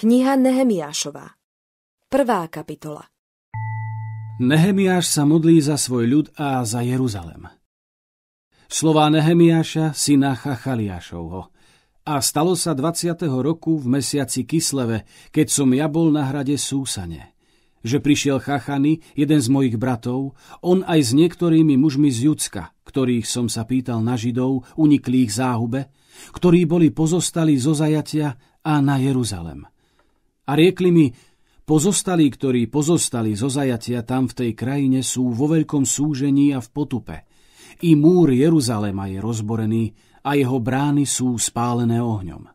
Kniha Nehemiášová Prvá kapitola Nehemiáš sa modlí za svoj ľud a za Jeruzalem. Slová Nehemiáša, syna Chachaliášovho. A stalo sa 20. roku v mesiaci Kisleve, keď som ja bol na hrade Súsane. Že prišiel Chachany, jeden z mojich bratov, on aj s niektorými mužmi z Judska, ktorých som sa pýtal na Židov, uniklých záhube, ktorí boli pozostali zo zajatia a na Jeruzalem. A riekli mi, Pozostali, ktorí pozostali zo zajatia tam v tej krajine, sú vo veľkom súžení a v potupe. I múr Jeruzalema je rozborený a jeho brány sú spálené ohňom.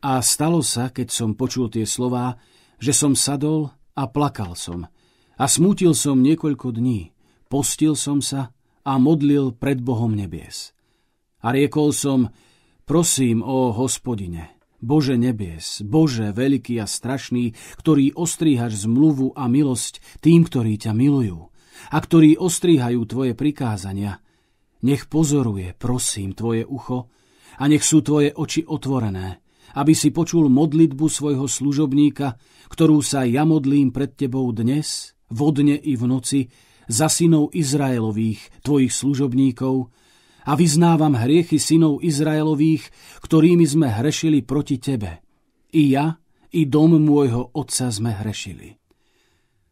A stalo sa, keď som počul tie slová, že som sadol a plakal som. A smútil som niekoľko dní. Postil som sa a modlil pred Bohom nebies. A riekol som, prosím, o hospodine, Bože nebies, Bože veľký a strašný, ktorý ostríhaš zmluvu a milosť tým, ktorí ťa milujú a ktorí ostríhajú tvoje prikázania, nech pozoruje, prosím, tvoje ucho a nech sú tvoje oči otvorené, aby si počul modlitbu svojho služobníka, ktorú sa ja modlím pred tebou dnes, vodne i v noci, za synov Izraelových, tvojich služobníkov, a vyznávam hriechy synov Izraelových, ktorými sme hrešili proti tebe. I ja, i dom môjho otca sme hrešili.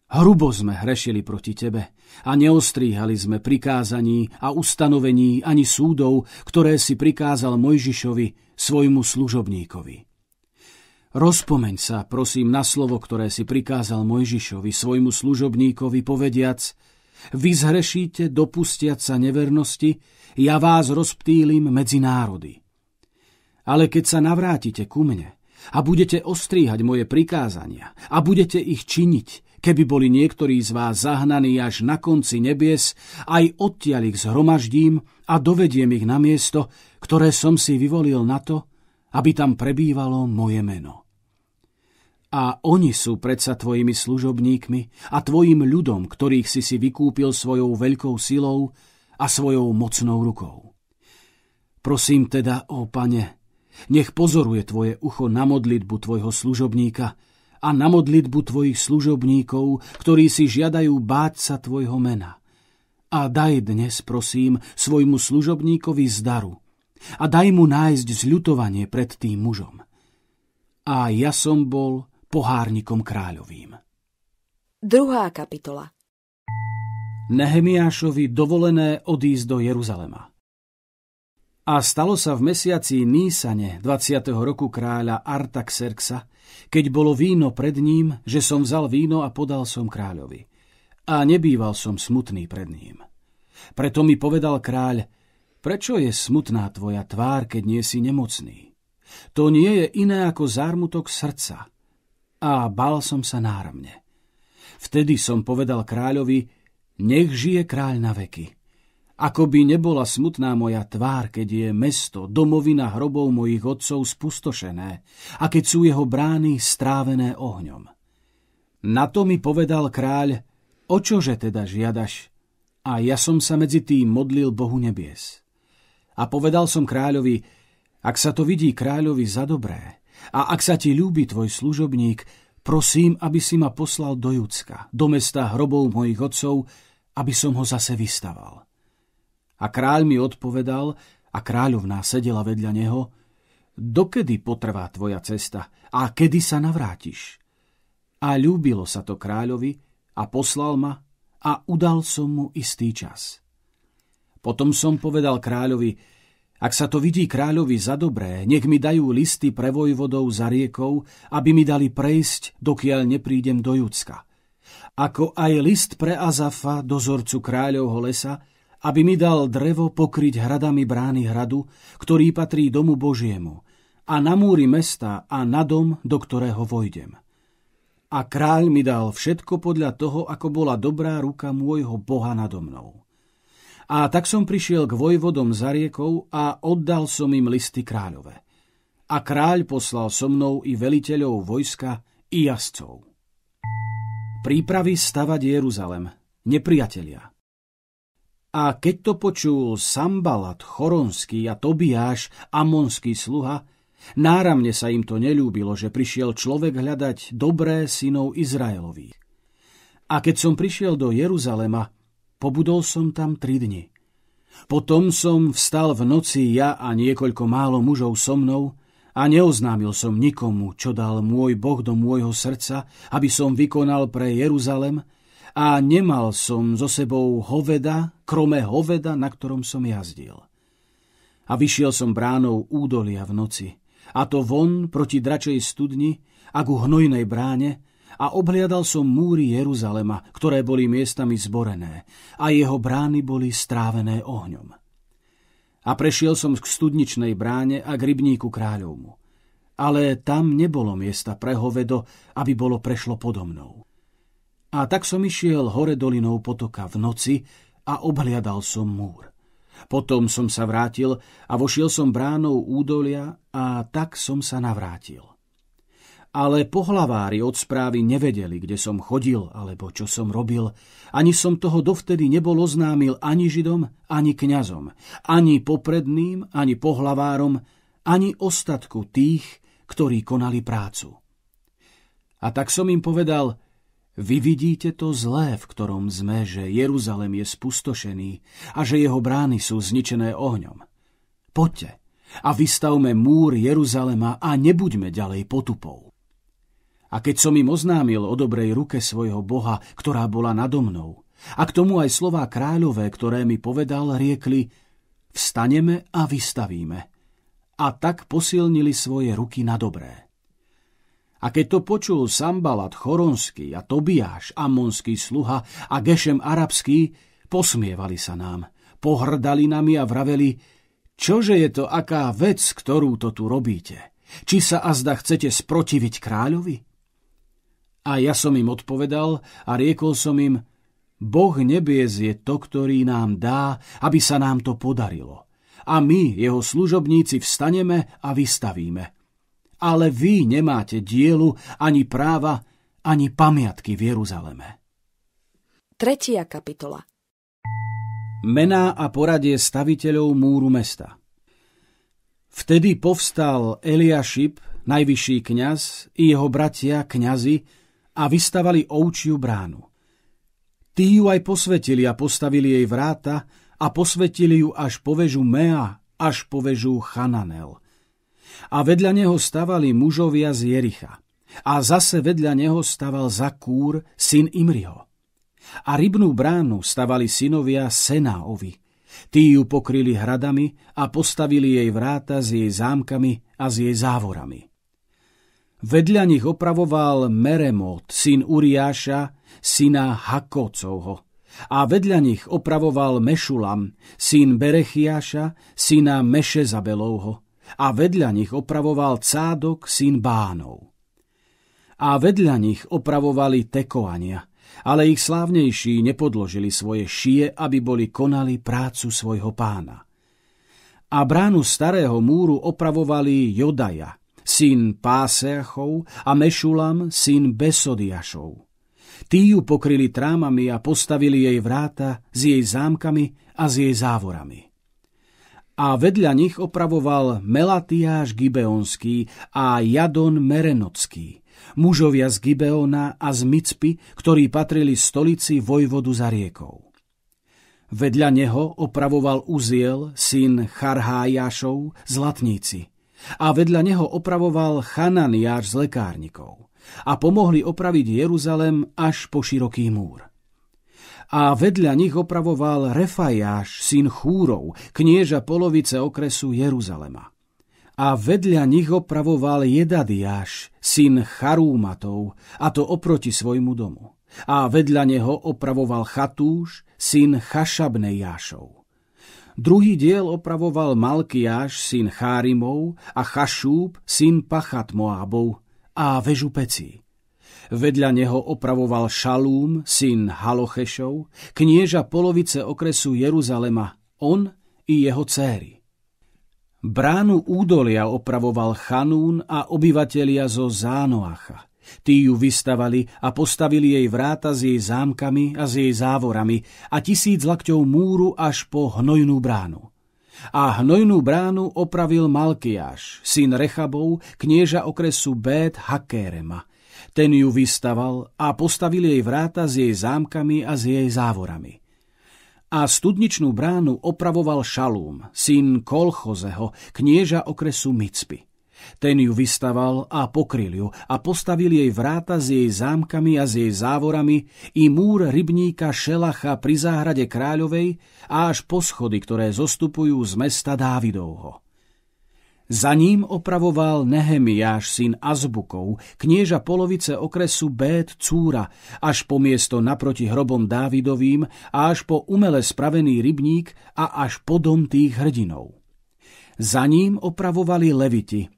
Hrubo sme hrešili proti tebe a neostríhali sme prikázaní a ustanovení ani súdov, ktoré si prikázal Mojžišovi, svojmu služobníkovi. Rozpomeň sa, prosím, na slovo, ktoré si prikázal Mojžišovi, svojmu služobníkovi, povediac – vy zhrešíte, dopustiať sa nevernosti, ja vás rozptýlim medzi národy. Ale keď sa navrátite ku mne a budete ostríhať moje prikázania a budete ich činiť, keby boli niektorí z vás zahnaní až na konci nebies, aj odtiaľ ich zhromaždím a dovediem ich na miesto, ktoré som si vyvolil na to, aby tam prebývalo moje meno. A oni sú predsa tvojimi služobníkmi a tvojim ľudom, ktorých si si vykúpil svojou veľkou silou a svojou mocnou rukou. Prosím teda, ó pane, nech pozoruje tvoje ucho na modlitbu tvojho služobníka a na modlitbu tvojich služobníkov, ktorí si žiadajú báť sa tvojho mena. A daj dnes, prosím, svojmu služobníkovi zdaru a daj mu nájsť zľutovanie pred tým mužom. A ja som bol pohárnikom kráľovým. Druhá kapitola Nehemiášovi dovolené odísť do Jeruzalema. A stalo sa v mesiaci Nísane 20. roku kráľa Artaxerxa, keď bolo víno pred ním, že som vzal víno a podal som kráľovi. A nebýval som smutný pred ním. Preto mi povedal kráľ, prečo je smutná tvoja tvár, keď nie si nemocný? To nie je iné ako zármutok srdca, a bal som sa náramne. Vtedy som povedal kráľovi, nech žije kráľ na veky. Ako by nebola smutná moja tvár, keď je mesto, domovina hrobov mojich otcov spustošené a keď sú jeho brány strávené ohňom. Na to mi povedal kráľ, o čože teda žiadaš? A ja som sa medzi tým modlil Bohu nebies. A povedal som kráľovi, ak sa to vidí kráľovi za dobré, a ak sa ti ľúbi tvoj služobník, prosím, aby si ma poslal do Judska, do mesta hrobov mojich otcov, aby som ho zase vystaval. A kráľ mi odpovedal, a kráľovná sedela vedľa neho, dokedy potrvá tvoja cesta a kedy sa navrátiš? A ľúbilo sa to kráľovi a poslal ma a udal som mu istý čas. Potom som povedal kráľovi, ak sa to vidí kráľovi za dobré, nech mi dajú listy pre vojvodov za riekou, aby mi dali prejsť, dokiaľ neprídem do Judska. Ako aj list pre Azafa, dozorcu kráľovho lesa, aby mi dal drevo pokryť hradami brány hradu, ktorý patrí domu Božiemu, a na múry mesta a na dom, do ktorého vojdem. A kráľ mi dal všetko podľa toho, ako bola dobrá ruka môjho Boha nado mnou. A tak som prišiel k vojvodom za riekou a oddal som im listy kráľové. A kráľ poslal so mnou i veliteľov vojska i jazdcov. Prípravy stavať Jeruzalem, nepriatelia. A keď to počul Sambalat, Choronský a Tobiáš, amonský sluha, Náramne sa im to nelúbilo, že prišiel človek hľadať dobré synov Izraelových. A keď som prišiel do Jeruzalema, pobudol som tam tri dni. Potom som vstal v noci ja a niekoľko málo mužov so mnou a neoznámil som nikomu, čo dal môj Boh do môjho srdca, aby som vykonal pre Jeruzalem a nemal som so sebou hoveda, krome hoveda, na ktorom som jazdil. A vyšiel som bránou údolia v noci – a to von proti dračej studni a ku hnojnej bráne a obhliadal som múry Jeruzalema, ktoré boli miestami zborené a jeho brány boli strávené ohňom. A prešiel som k studničnej bráne a k rybníku kráľovmu. Ale tam nebolo miesta pre hovedo, aby bolo prešlo podo mnou. A tak som išiel hore dolinou potoka v noci a obhliadal som múr. Potom som sa vrátil a vošiel som bránou údolia a tak som sa navrátil. Ale pohlavári od správy nevedeli, kde som chodil alebo čo som robil. Ani som toho dovtedy nebol oznámil ani Židom, ani kňazom, ani popredným, ani pohlavárom, ani ostatku tých, ktorí konali prácu. A tak som im povedal – vy vidíte to zlé, v ktorom sme, že Jeruzalem je spustošený a že jeho brány sú zničené ohňom. Poďte a vystavme múr Jeruzalema a nebuďme ďalej potupou. A keď som im oznámil o dobrej ruke svojho Boha, ktorá bola nado mnou, a k tomu aj slová kráľové, ktoré mi povedal, riekli, vstaneme a vystavíme. A tak posilnili svoje ruky na dobré. A keď to počul Sambalat Choronský a Tobiáš, amonský sluha a Gešem arabský, posmievali sa nám, pohrdali nami a vraveli, čože je to aká vec, ktorú to tu robíte? Či sa azda chcete sprotiviť kráľovi? A ja som im odpovedal a riekol som im, Boh nebies je to, ktorý nám dá, aby sa nám to podarilo. A my, jeho služobníci, vstaneme a vystavíme ale vy nemáte dielu, ani práva, ani pamiatky v Jeruzaleme. Tretia kapitola Mená a poradie staviteľov múru mesta Vtedy povstal Eliašip, najvyšší kňaz, i jeho bratia, kňazi, a vystavali ovčiu bránu. Tí ju aj posvetili a postavili jej vráta a posvetili ju až po vežu Mea, až po vežu Chananel – a vedľa neho stavali mužovia z Jericha. A zase vedľa neho staval Zakúr, syn Imriho. A rybnú bránu stavali synovia Senáovi. Tí ju pokryli hradami a postavili jej vráta s jej zámkami a s jej závorami. Vedľa nich opravoval Meremot, syn Uriáša, syna Hakocovho. A vedľa nich opravoval Mešulam, syn Berechiáša, syna Mešezabelovho a vedľa nich opravoval Cádok, syn Bánov. A vedľa nich opravovali tekovania, ale ich slávnejší nepodložili svoje šie, aby boli konali prácu svojho pána. A bránu starého múru opravovali Jodaja, syn Páseachov a Mešulam, syn Besodiašov. Tí ju pokryli trámami a postavili jej vráta s jej zámkami a s jej závorami a vedľa nich opravoval Melatiáš Gibeonský a Jadon Merenocký, mužovia z Gibeona a z Micpy, ktorí patrili stolici vojvodu za riekou. Vedľa neho opravoval Uziel, syn Charhájašov, z Latníci, a vedľa neho opravoval Chananiáš z lekárnikov a pomohli opraviť Jeruzalem až po široký múr a vedľa nich opravoval Refajáš, syn Chúrov, knieža polovice okresu Jeruzalema. A vedľa nich opravoval Jedadiáš, syn Charúmatov, a to oproti svojmu domu. A vedľa neho opravoval Chatúš, syn Chašabnejášov. Druhý diel opravoval Malkiáš, syn Chárimov, a Chašúb, syn Pachatmoábov, a vežu pecí. Vedľa neho opravoval Šalúm, syn Halochešov, knieža polovice okresu Jeruzalema, on i jeho céry. Bránu údolia opravoval Chanún a obyvatelia zo Zánoacha. Tí ju vystavali a postavili jej vráta s jej zámkami a s jej závorami a tisíc lakťov múru až po hnojnú bránu. A hnojnú bránu opravil Malkiáš, syn Rechabov, knieža okresu Bét Hakérema. Ten ju vystaval a postavil jej vráta s jej zámkami a s jej závorami. A studničnú bránu opravoval Šalúm, syn Kolchozeho, knieža okresu Micpy. Ten ju vystaval a pokryl ju a postavil jej vráta s jej zámkami a s jej závorami i múr rybníka Šelacha pri záhrade kráľovej a až po schody, ktoré zostupujú z mesta Dávidovho. Za ním opravoval Nehemiáš, syn Azbukov, knieža polovice okresu Bét Cúra, až po miesto naproti hrobom Dávidovým a až po umele spravený rybník a až po dom tých hrdinov. Za ním opravovali leviti,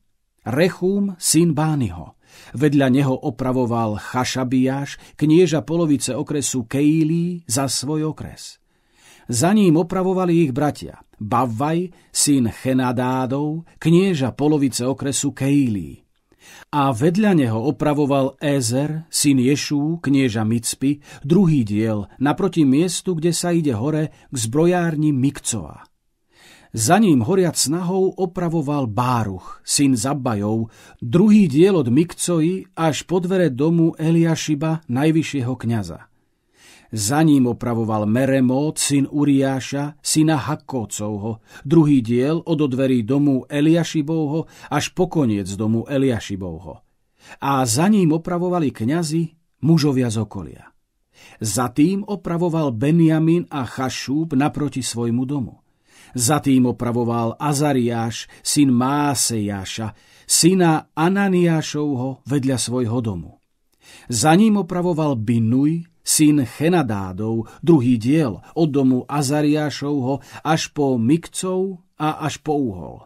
Rechúm, syn Bányho. Vedľa neho opravoval Chašabiáš, knieža polovice okresu Keilí za svoj okres. Za ním opravovali ich bratia Bavvaj, syn Chenadádov, knieža polovice okresu Keilí. A vedľa neho opravoval Ézer, syn Ješú, knieža Micpy, druhý diel, naproti miestu, kde sa ide hore k zbrojárni Mikcova. Za ním horiac snahou opravoval Báruch, syn Zabbajov, druhý diel od Mikcoji až po dvere domu Eliašiba, najvyššieho kňaza. Za ním opravoval Meremót, syn Uriáša, syna Hakkócovho, druhý diel od dverí domu Eliašibovho až po koniec domu Eliašibovho. A za ním opravovali kňazi, mužovia z okolia. Za tým opravoval Benjamin a Chašúb naproti svojmu domu. Za tým opravoval Azariáš, syn Másejáša, syna Ananiášovho vedľa svojho domu. Za ním opravoval Binuj, syn Chenadádov, druhý diel od domu Azariášovho až po Mikcov a až po Uhol.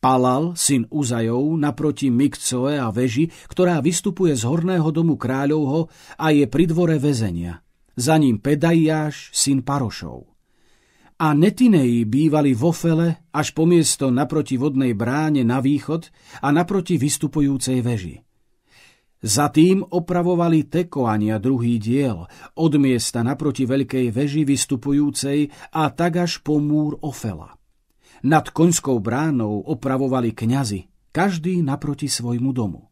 Palal, syn Uzajov, naproti Mikcoe a veži, ktorá vystupuje z horného domu kráľovho a je pri dvore väzenia. Za ním Pedaiáš, syn Parošov a Netineji bývali vo Fele až po miesto naproti vodnej bráne na východ a naproti vystupujúcej veži. Za tým opravovali Tekoania druhý diel, od miesta naproti veľkej veži vystupujúcej a tak až po múr Ofela. Nad koňskou bránou opravovali kňazi, každý naproti svojmu domu.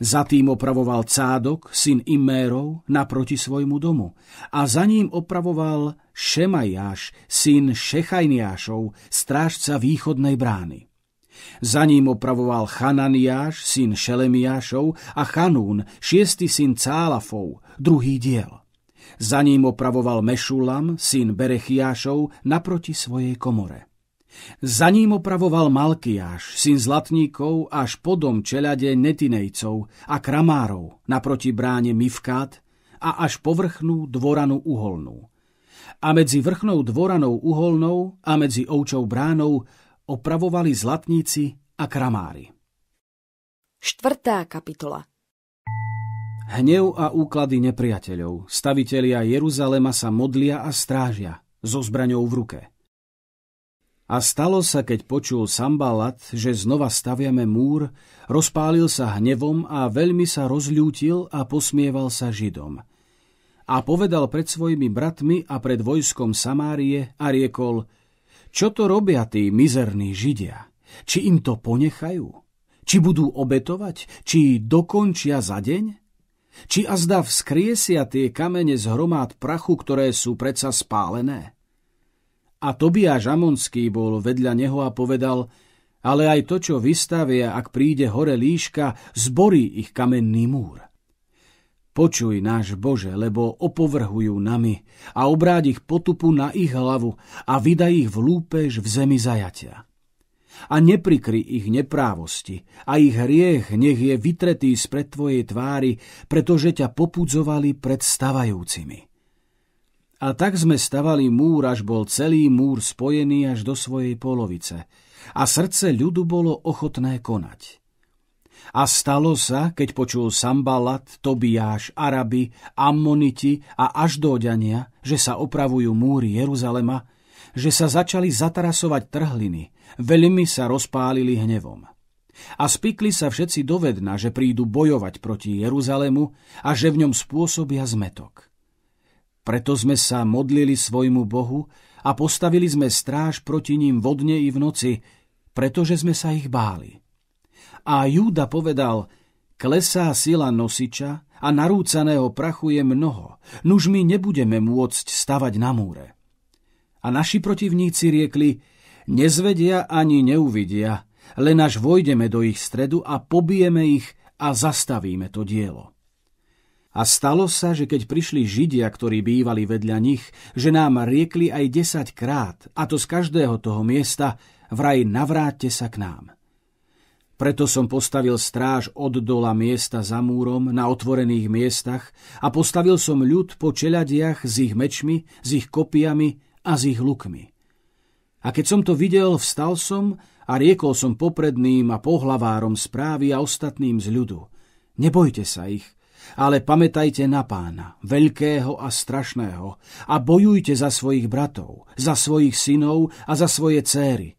Za tým opravoval Cádok, syn Imérov, naproti svojmu domu. A za ním opravoval Šemajáš, syn Šechajniášov, strážca východnej brány. Za ním opravoval Chananiáš, syn Šelemiášov a Chanún, šiestý syn Cálafov, druhý diel. Za ním opravoval Mešulam, syn Berechiášov, naproti svojej komore. Za ním opravoval Malkiáš, syn zlatníkov, až podom čeľade netinejcov a kramárov naproti bráne Mivkát a až povrchnú dvoranu uholnú. A medzi vrchnou dvoranou uholnou a medzi ovčou bránou opravovali zlatníci a kramári. Štvrtá kapitola Hnev a úklady nepriateľov, stavitelia Jeruzalema sa modlia a strážia, so zbraňou v ruke – a stalo sa, keď počul Sambalat, že znova staviame múr, rozpálil sa hnevom a veľmi sa rozľútil a posmieval sa Židom. A povedal pred svojimi bratmi a pred vojskom Samárie a riekol, čo to robia tí mizerní Židia? Či im to ponechajú? Či budú obetovať? Či dokončia za deň? Či azda vzkriesia tie kamene z hromád prachu, ktoré sú predsa spálené? A Tobiáš Amonský bol vedľa neho a povedal, ale aj to, čo vystavia, ak príde hore líška, zborí ich kamenný múr. Počuj, náš Bože, lebo opovrhujú nami a obráť ich potupu na ich hlavu a vydaj ich v lúpež v zemi zajatia. A neprikry ich neprávosti a ich hriech nech je vytretý spred Tvojej tvári, pretože ťa popudzovali pred stavajúcimi. A tak sme stavali múr, až bol celý múr spojený až do svojej polovice. A srdce ľudu bolo ochotné konať. A stalo sa, keď počul Sambalat, Tobiáš, Araby, Ammoniti a Aždóďania, že sa opravujú múry Jeruzalema, že sa začali zatarasovať trhliny, veľmi sa rozpálili hnevom. A spikli sa všetci dovedna, že prídu bojovať proti Jeruzalému a že v ňom spôsobia zmetok. Preto sme sa modlili svojmu Bohu a postavili sme stráž proti ním vodne i v noci, pretože sme sa ich báli. A Júda povedal, klesá sila nosiča a narúcaného prachu je mnoho, nuž my nebudeme môcť stavať na múre. A naši protivníci riekli, nezvedia ani neuvidia, len až vojdeme do ich stredu a pobijeme ich a zastavíme to dielo. A stalo sa, že keď prišli Židia, ktorí bývali vedľa nich, že nám riekli aj desať krát, a to z každého toho miesta, vraj navráťte sa k nám. Preto som postavil stráž od dola miesta za múrom na otvorených miestach a postavil som ľud po čeladiach s ich mečmi, s ich kopiami a s ich lukmi. A keď som to videl, vstal som a riekol som popredným a pohlavárom správy a ostatným z ľudu. Nebojte sa ich, ale pamätajte na pána, veľkého a strašného, a bojujte za svojich bratov, za svojich synov a za svoje céry,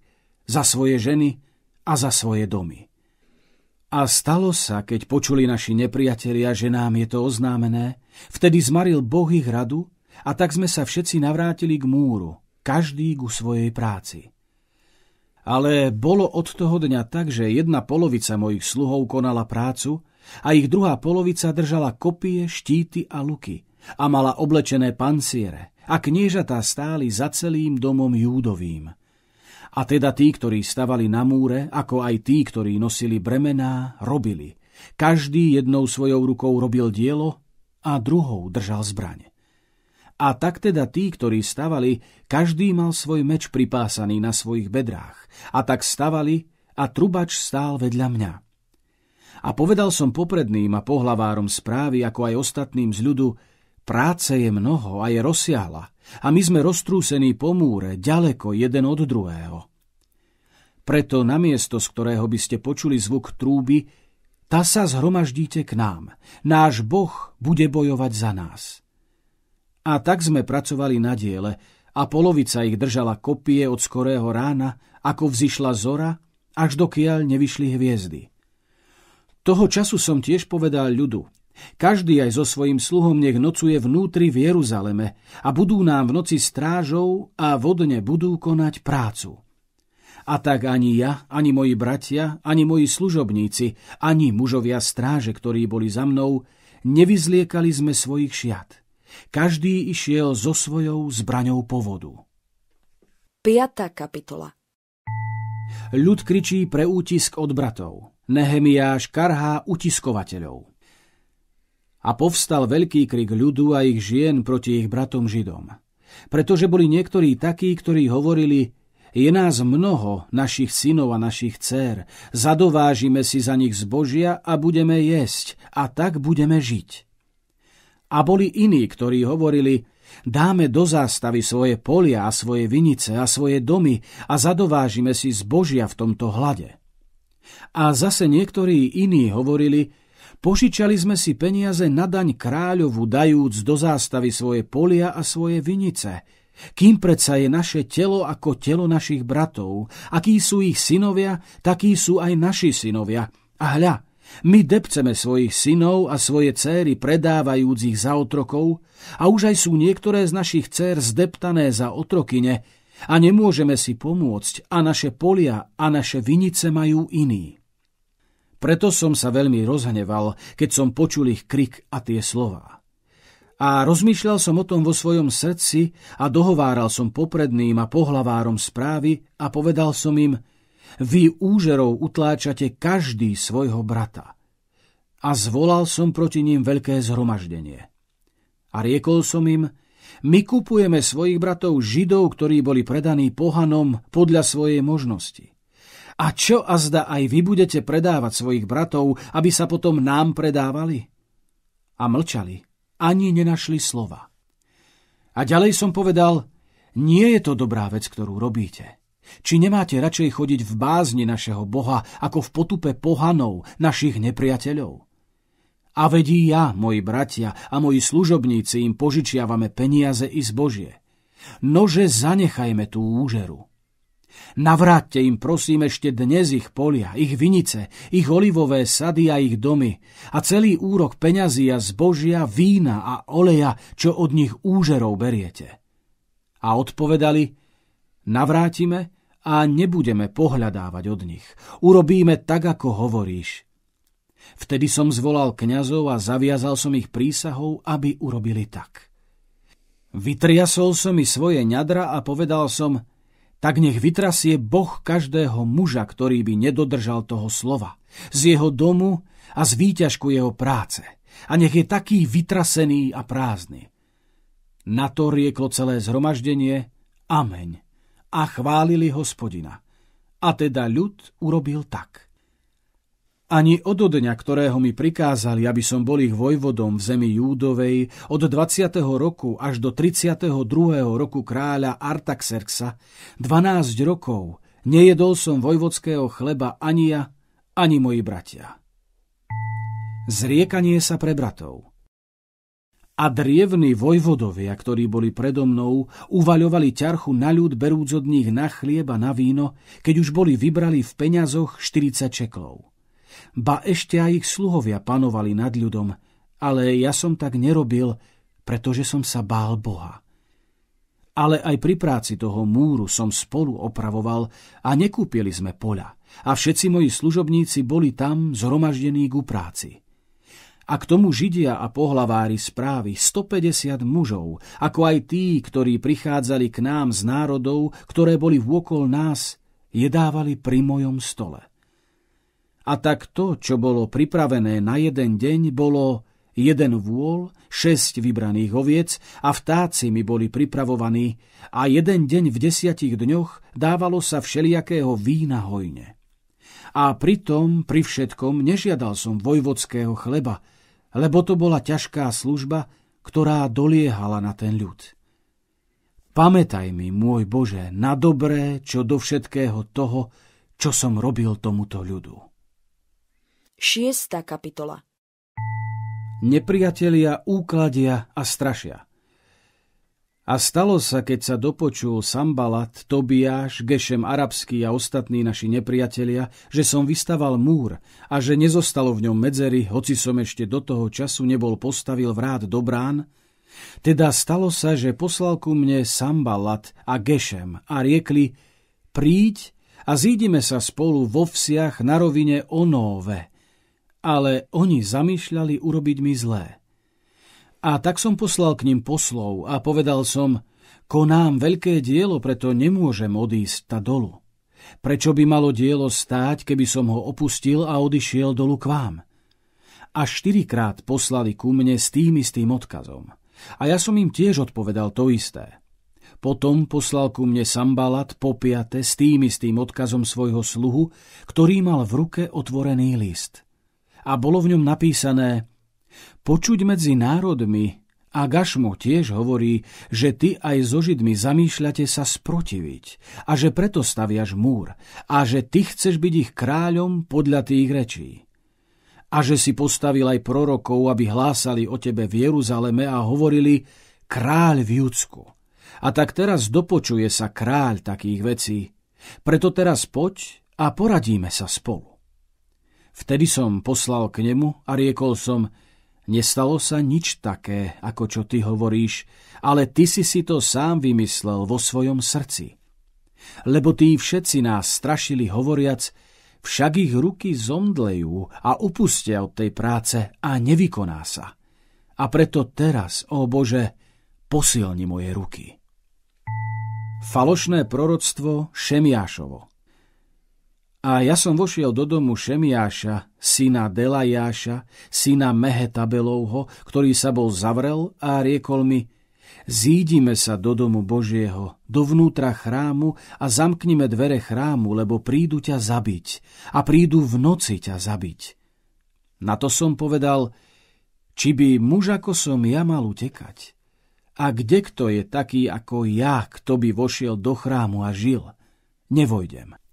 za svoje ženy a za svoje domy. A stalo sa, keď počuli naši nepriatelia, že nám je to oznámené, vtedy zmaril Boh ich radu a tak sme sa všetci navrátili k múru, každý ku svojej práci. Ale bolo od toho dňa tak, že jedna polovica mojich sluhov konala prácu a ich druhá polovica držala kopie, štíty a luky a mala oblečené panciere a kniežatá stáli za celým domom Júdovým. A teda tí, ktorí stavali na múre, ako aj tí, ktorí nosili bremená, robili. Každý jednou svojou rukou robil dielo a druhou držal zbraň. A tak teda tí, ktorí stavali, každý mal svoj meč pripásaný na svojich bedrách. A tak stavali a trubač stál vedľa mňa. A povedal som popredným a pohlavárom správy, ako aj ostatným z ľudu, práce je mnoho a je rozsiahla a my sme roztrúsení po múre, ďaleko jeden od druhého. Preto na miesto, z ktorého by ste počuli zvuk trúby, ta sa zhromaždíte k nám. Náš Boh bude bojovať za nás. A tak sme pracovali na diele a polovica ich držala kopie od skorého rána, ako vzýšla zora, až dokiaľ nevyšli hviezdy. Toho času som tiež povedal ľudu. Každý aj so svojím sluhom nech nocuje vnútri v Jeruzaleme a budú nám v noci strážou a vodne budú konať prácu. A tak ani ja, ani moji bratia, ani moji služobníci, ani mužovia stráže, ktorí boli za mnou, nevyzliekali sme svojich šiat. Každý išiel so svojou zbraňou po vodu. 5. kapitola Ľud kričí pre útisk od bratov. Nehemiáš karhá utiskovateľov. A povstal veľký krik ľudu a ich žien proti ich bratom Židom. Pretože boli niektorí takí, ktorí hovorili, je nás mnoho, našich synov a našich dcer, zadovážime si za nich zbožia a budeme jesť, a tak budeme žiť. A boli iní, ktorí hovorili, dáme do zástavy svoje polia a svoje vinice a svoje domy a zadovážime si zbožia v tomto hlade. A zase niektorí iní hovorili, požičali sme si peniaze na daň kráľovu, dajúc do zástavy svoje polia a svoje vinice. Kým predsa je naše telo ako telo našich bratov, akí sú ich synovia, takí sú aj naši synovia. A hľa, my depceme svojich synov a svoje céry predávajúc ich za otrokov a už aj sú niektoré z našich cér zdeptané za otrokyne, a nemôžeme si pomôcť a naše polia a naše vinice majú iní. Preto som sa veľmi rozhneval, keď som počul ich krik a tie slová. A rozmýšľal som o tom vo svojom srdci a dohováral som popredným a pohlavárom správy a povedal som im, vy úžerov utláčate každý svojho brata. A zvolal som proti ním veľké zhromaždenie. A riekol som im, my kupujeme svojich bratov Židov, ktorí boli predaní pohanom podľa svojej možnosti. A čo a zda aj vy budete predávať svojich bratov, aby sa potom nám predávali? A mlčali, ani nenašli slova. A ďalej som povedal, nie je to dobrá vec, ktorú robíte. Či nemáte radšej chodiť v bázni našeho Boha, ako v potupe pohanov, našich nepriateľov? A vedí ja, moji bratia a moji služobníci im požičiavame peniaze i zbožie. Nože zanechajme tú úžeru. Navráťte im prosím ešte dnes ich polia, ich vinice, ich olivové sady a ich domy a celý úrok peňazí a zbožia, vína a oleja, čo od nich úžerov beriete. A odpovedali, navrátime a nebudeme pohľadávať od nich. Urobíme tak, ako hovoríš. Vtedy som zvolal kňazov a zaviazal som ich prísahou, aby urobili tak. Vytriasol som mi svoje ňadra a povedal som, tak nech vytrasie Boh každého muža, ktorý by nedodržal toho slova, z jeho domu a z výťažku jeho práce. A nech je taký vytrasený a prázdny. Na to rieklo celé zhromaždenie Ameň a chválili hospodina. A teda ľud urobil tak. Ani od dňa, ktorého mi prikázali, aby som bol ich vojvodom v zemi Júdovej, od 20. roku až do 32. roku kráľa Artaxerxa, 12 rokov, nejedol som vojvodského chleba ani ja, ani moji bratia. Zriekanie sa pre bratov a drievni vojvodovia, ktorí boli predo mnou, uvaľovali ťarchu na ľud, berúc od nich na chlieb a na víno, keď už boli vybrali v peňazoch 40 čeklov. Ba ešte aj ich sluhovia panovali nad ľudom, ale ja som tak nerobil, pretože som sa bál Boha. Ale aj pri práci toho múru som spolu opravoval a nekúpili sme poľa. A všetci moji služobníci boli tam zhromaždení ku práci. A k tomu Židia a pohlavári správy 150 mužov, ako aj tí, ktorí prichádzali k nám z národov, ktoré boli vôkol nás, jedávali pri mojom stole. A tak to, čo bolo pripravené na jeden deň, bolo jeden vôl, šesť vybraných oviec a vtáci mi boli pripravovaní a jeden deň v desiatich dňoch dávalo sa všelijakého vína hojne. A pritom, pri všetkom, nežiadal som vojvodského chleba, lebo to bola ťažká služba, ktorá doliehala na ten ľud. Pamätaj mi, môj Bože, na dobré, čo do všetkého toho, čo som robil tomuto ľudu. Šiesta kapitola Nepriatelia úkladia a strašia. A stalo sa, keď sa dopočul Sambalat, Tobiáš, Gešem Arabský a ostatní naši nepriatelia, že som vystaval múr a že nezostalo v ňom medzery, hoci som ešte do toho času nebol postavil vrád do brán, teda stalo sa, že poslal ku mne Sambalat a Gešem a riekli, príď a zídime sa spolu vo vsiach na rovine Onóve. Ale oni zamýšľali urobiť mi zlé. A tak som poslal k ním poslov a povedal som, konám veľké dielo, preto nemôžem odísť ta dolu. Prečo by malo dielo stáť, keby som ho opustil a odišiel dolu k vám? A štyrikrát poslali ku mne s tým istým odkazom. A ja som im tiež odpovedal to isté. Potom poslal ku mne Sambalat po piate s tým istým odkazom svojho sluhu, ktorý mal v ruke otvorený list. A bolo v ňom napísané Počuť medzi národmi a Gašmo tiež hovorí, že ty aj so Židmi zamýšľate sa sprotiviť a že preto staviaš múr a že ty chceš byť ich kráľom podľa tých rečí. A že si postavil aj prorokov, aby hlásali o tebe v Jeruzaleme a hovorili kráľ v Judsku. A tak teraz dopočuje sa kráľ takých vecí. Preto teraz poď a poradíme sa spolu. Vtedy som poslal k nemu a riekol som – Nestalo sa nič také, ako čo ty hovoríš, ale ty si si to sám vymyslel vo svojom srdci. Lebo tí všetci nás strašili hovoriac, však ich ruky zomdlejú a upustia od tej práce a nevykoná sa. A preto teraz, ó Bože, posilni moje ruky. Falošné proroctvo Šemiášovo a ja som vošiel do domu Šemiáša, syna Delajáša, syna Mehetabelovho, ktorý sa bol zavrel a riekol mi, zídime sa do domu Božieho, dovnútra chrámu a zamknime dvere chrámu, lebo prídu ťa zabiť a prídu v noci ťa zabiť. Na to som povedal, či by muž ako som ja mal utekať. A kde kto je taký ako ja, kto by vošiel do chrámu a žil? Nevojdem.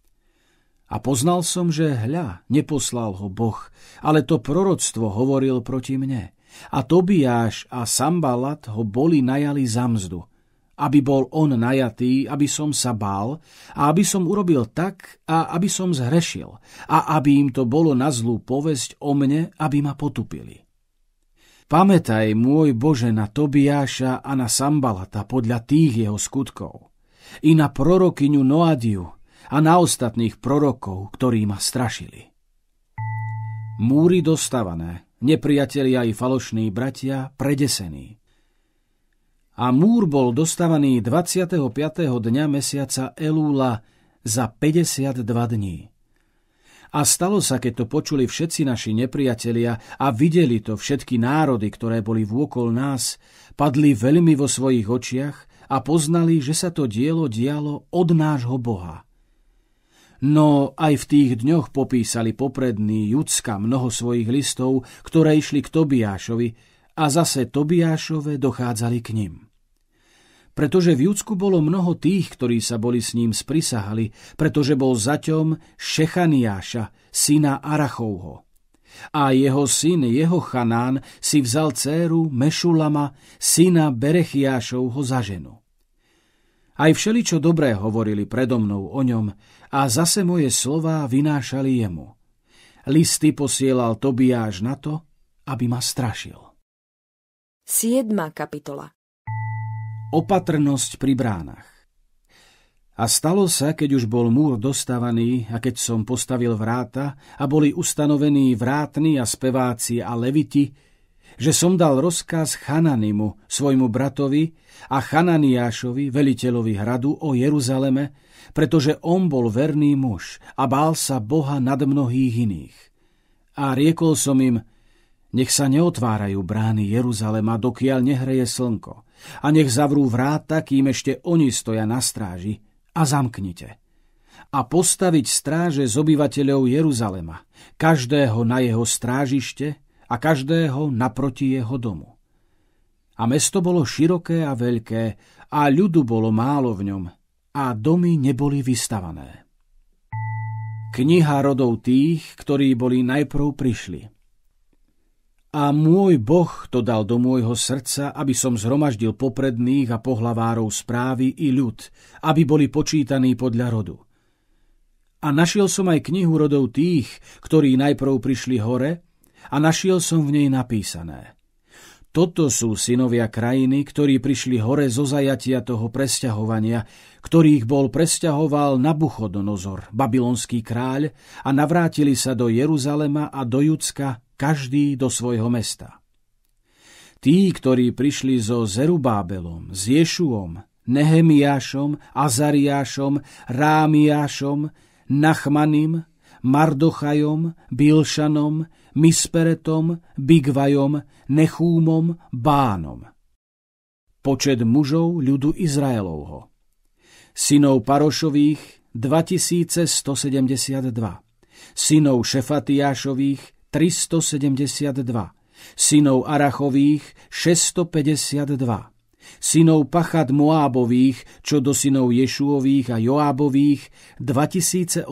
A poznal som, že hľa, neposlal ho Boh, ale to proroctvo hovoril proti mne. A Tobiáš a Sambalat ho boli najali za mzdu, aby bol on najatý, aby som sa bál a aby som urobil tak a aby som zhrešil a aby im to bolo na zlú povesť o mne, aby ma potupili. Pamätaj, môj Bože, na Tobiáša a na Sambalata podľa tých jeho skutkov. I na prorokyňu Noadiu a na ostatných prorokov, ktorí ma strašili. Múry dostavané, nepriatelia i falošní bratia predesení. A múr bol dostavaný 25. dňa mesiaca Elúla za 52 dní. A stalo sa, keď to počuli všetci naši nepriatelia a videli to všetky národy, ktoré boli vôkol nás, padli veľmi vo svojich očiach a poznali, že sa to dielo dialo od nášho Boha. No aj v tých dňoch popísali poprední Judska mnoho svojich listov, ktoré išli k Tobiášovi a zase Tobiášove dochádzali k nim pretože v Judsku bolo mnoho tých, ktorí sa boli s ním sprisahali, pretože bol zaťom Šechaniáša, syna Arachovho. A jeho syn, jeho Chanán, si vzal dceru Mešulama, syna Berechiášovho za ženu. Aj všeličo dobré hovorili predo mnou o ňom a zase moje slová vynášali jemu. Listy posielal Tobiáš na to, aby ma strašil. 7. kapitola Opatrnosť pri bránach A stalo sa, keď už bol múr dostavaný a keď som postavil vráta a boli ustanovení vrátni a speváci a leviti, že som dal rozkaz Chananimu, svojmu bratovi, a Chananiášovi, veliteľovi hradu, o Jeruzaleme, pretože on bol verný muž a bál sa Boha nad mnohých iných. A riekol som im, nech sa neotvárajú brány Jeruzalema, dokiaľ nehreje slnko. A nech zavrú vráta, kým ešte oni stoja na stráži. A zamknite. A postaviť stráže z obyvateľov Jeruzalema, každého na jeho strážište a každého naproti jeho domu. A mesto bolo široké a veľké, a ľudu bolo málo v ňom, a domy neboli vystavané. Kniha rodov tých, ktorí boli najprv prišli – a môj Boh to dal do môjho srdca, aby som zhromaždil popredných a pohlavárov správy i ľud, aby boli počítaní podľa rodu. A našiel som aj knihu rodov tých, ktorí najprv prišli hore, a našiel som v nej napísané. Toto sú synovia krajiny, ktorí prišli hore zo zajatia toho presťahovania, ktorých bol presťahoval Nabuchodonozor, babylonský kráľ, a navrátili sa do Jeruzalema a do Judska každý do svojho mesta. Tí, ktorí prišli so Zerubábelom, s Ješuom, Nehemiášom, Azariášom, Rámiášom, Nachmanim, Mardochajom, Bilšanom, Misperetom, Bigvajom, Nechúmom, Bánom. Počet mužov ľudu Izraelovho. Synov Parošových 2172. Synov Šefatiášových 372, synov Arachových 652, synov Pachad Moábových, čo do synov Ješuových a Joábových 2818,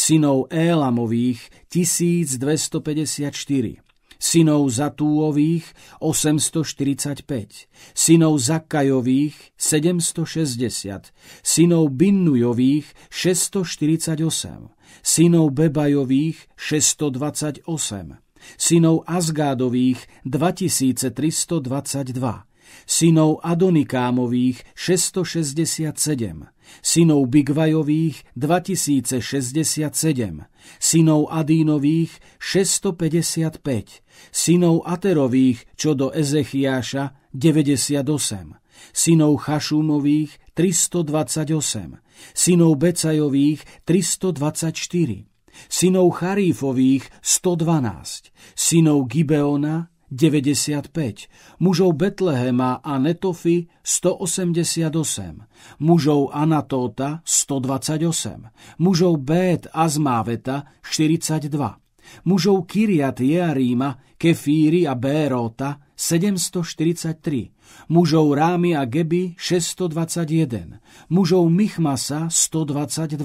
synov Élamových 1254, synov Zatúových 845, synov Zakajových 760, synov Binnujových 648, synov Bebajových 628, synov Azgádových 2322, synov Adonikámových 667, synov Bigvajových 2067, synov Adínových 655, synov Aterových, čo do Ezechiáša 98, synov Chašúmových 328, synov Becajových 324, synov Charífových 112, synov Gibeona 95, mužov Betlehema a Netofy 188, mužov Anatóta 128, mužov Bét Azmáveta 42, mužov Kiriat Jearíma, Kefíry a Bérota 743, mužov Rámy a Geby 621, mužov Michmasa 122,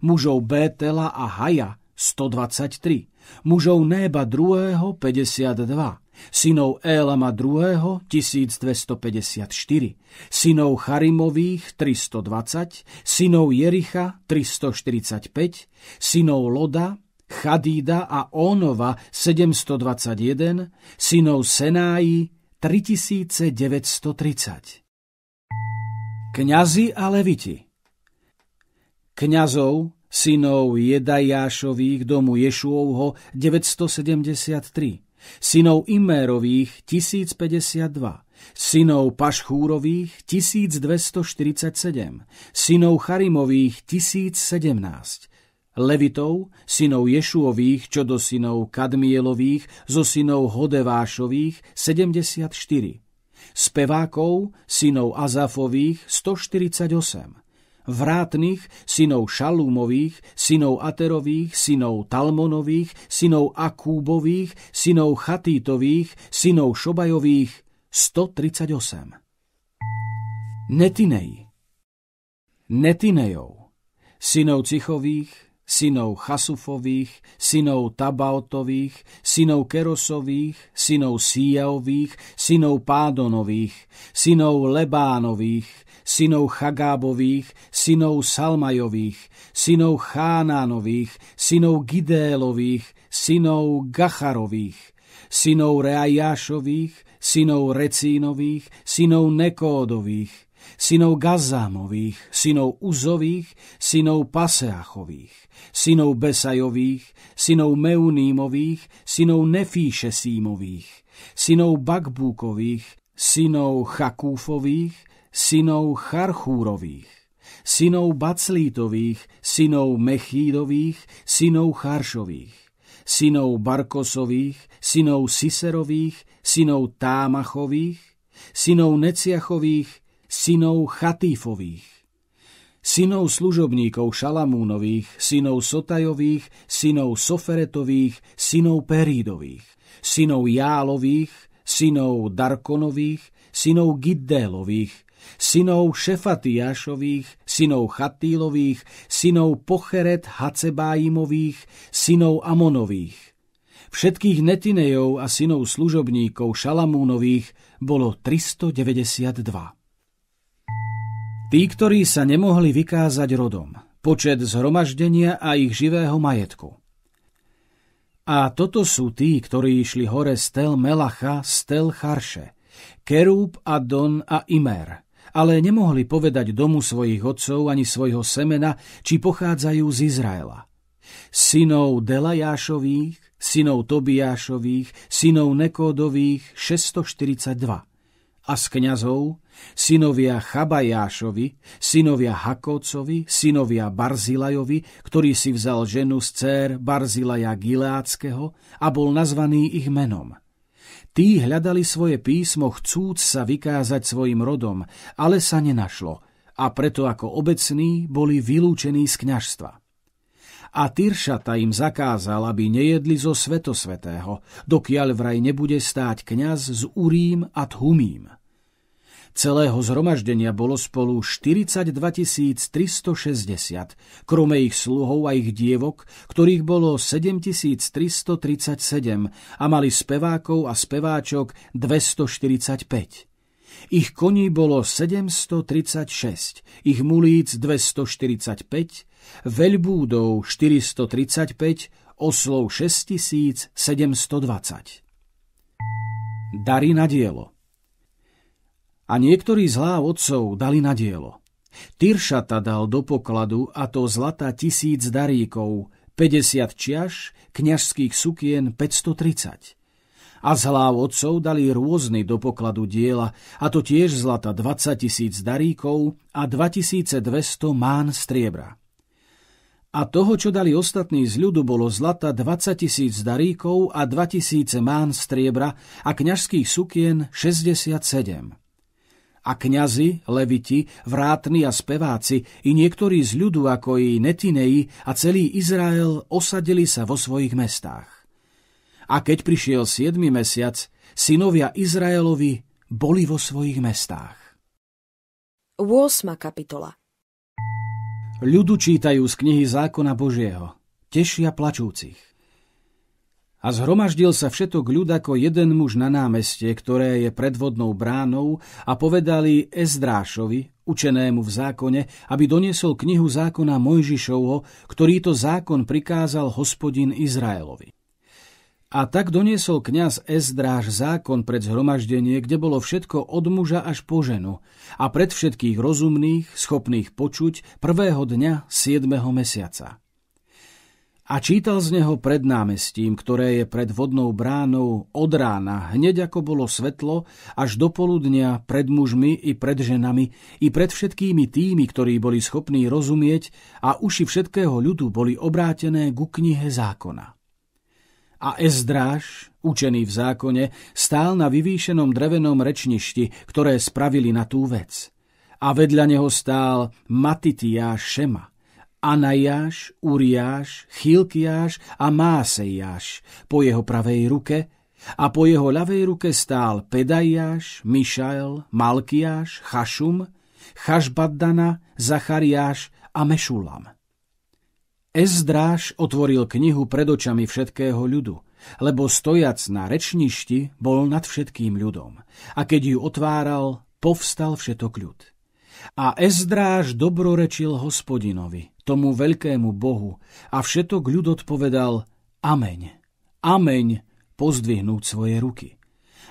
mužov Bétela a Haja 123, mužov Néba II 52, synov Élama II 1254, synov Charimových 320, synov Jericha 345, synov Loda Chadída a Ónova 721, synov Senáji 3930. Kňazi a leviti Kňazov, synov Jedajášových domu Ješuovho 973, synov Imérových 1052, synov Pašchúrových 1247, synov Charimových 1017, Levitov, synov Ješuových, čo do synov Kadmielových, zo synov Hodevášových 74, spevákov, synov Azafových 148, vrátnych, synov Šalúmových, synov Aterových, synov Talmonových, synov Akúbových, synov Chatítových, synov Šobajových 138. Netinej Netinejov, synov Cichových, synov Chasufových, synov Tabaotových, synov Kerosových, synov Síjaových, synov Pádonových, synov Lebánových, synov Chagábových, synov Salmajových, synov Chánánových, synov Gidélových, synov Gacharových, synov Reajášových, synov Recínových, synov Nekódových, synov Gazámových, synov Uzových, synov Paseachových, synov Besajových, synov Meunímových, synov Nefíšesímových, synov Bakbúkových, synov Chakúfových, synov Charchúrových, synov Baclítových, synov Mechídových, synov Charšových, synov Barkosových, synov Siserových, synov Támachových, synov Neciachových, synov Chatífových, synov služobníkov Šalamúnových, synov Sotajových, synov Soferetových, synov Perídových, synov Jálových, synov Darkonových, synov Giddélových, synov Šefatiášových, synov Chatílových, synov Pocheret Hacebájimových, synov Amonových. Všetkých Netinejov a synov služobníkov Šalamúnových bolo 392. Tí, ktorí sa nemohli vykázať rodom, počet zhromaždenia a ich živého majetku. A toto sú tí, ktorí išli hore z Tel Melacha, z Tel Charše, Kerúb, Adon a Imer, ale nemohli povedať domu svojich otcov ani svojho semena, či pochádzajú z Izraela. Synov Delajášových, synov Tobiášových, synov Nekódových 642 a z kňazov synovia Chabajášovi, synovia Hakócovi, synovia Barzilajovi, ktorý si vzal ženu z cér Barzilaja Gileáckého a bol nazvaný ich menom. Tí hľadali svoje písmo chcúc sa vykázať svojim rodom, ale sa nenašlo a preto ako obecní boli vylúčení z kňažstva. A Tyršata im zakázal, aby nejedli zo svetosvetého, dokiaľ vraj nebude stáť kňaz z Urím a Thumím. Celého zhromaždenia bolo spolu 42 360, krome ich sluhov a ich dievok, ktorých bolo 7337 a mali spevákov a speváčok 245. Ich koní bolo 736, ich mulíc 245, veľbúdov 435, oslov 6720. Dary na dielo a niektorí z hlav otcov dali na dielo. Tyršata dal do pokladu a to zlata tisíc daríkov, 50 čiaš, kňažských sukien 530. A z hlav otcov dali rôzny do pokladu diela, a to tiež zlata 20 tisíc daríkov a 2200 mán striebra. A toho, čo dali ostatní z ľudu, bolo zlata 20 tisíc daríkov a 2000 mán striebra a kňažských sukien 67 a kňazi, leviti, vrátni a speváci i niektorí z ľudu ako i Netineji a celý Izrael osadili sa vo svojich mestách. A keď prišiel 7. mesiac, synovia Izraelovi boli vo svojich mestách. 8. kapitola Ľudu čítajú z knihy zákona Božieho, tešia plačúcich. A zhromaždil sa všetok ľud ako jeden muž na námestie, ktoré je predvodnou bránou a povedali Ezdrášovi, učenému v zákone, aby doniesol knihu zákona Mojžišovho, ktorý to zákon prikázal hospodin Izraelovi. A tak doniesol kňaz Ezdráž zákon pred zhromaždenie, kde bolo všetko od muža až po ženu a pred všetkých rozumných, schopných počuť prvého dňa 7. mesiaca a čítal z neho pred námestím, ktoré je pred vodnou bránou od rána, hneď ako bolo svetlo, až do poludnia pred mužmi i pred ženami, i pred všetkými tými, ktorí boli schopní rozumieť a uši všetkého ľudu boli obrátené ku knihe zákona. A Ezdráž, učený v zákone, stál na vyvýšenom drevenom rečništi, ktoré spravili na tú vec. A vedľa neho stál Matitiáš Šema, Anajáš, Uriáš, Chilkiáš a Másejáš po jeho pravej ruke a po jeho ľavej ruke stál Pedajáš, Mišael, Malkiáš, Chašum, Chašbaddana, Zachariáš a Mešulam. Ezdráš otvoril knihu pred očami všetkého ľudu, lebo stojac na rečništi bol nad všetkým ľudom. A keď ju otváral, povstal všetok ľud. A Ezdráž dobrorečil hospodinovi, tomu veľkému Bohu, a všetok ľud odpovedal Ameň, Ameň, pozdvihnúť svoje ruky.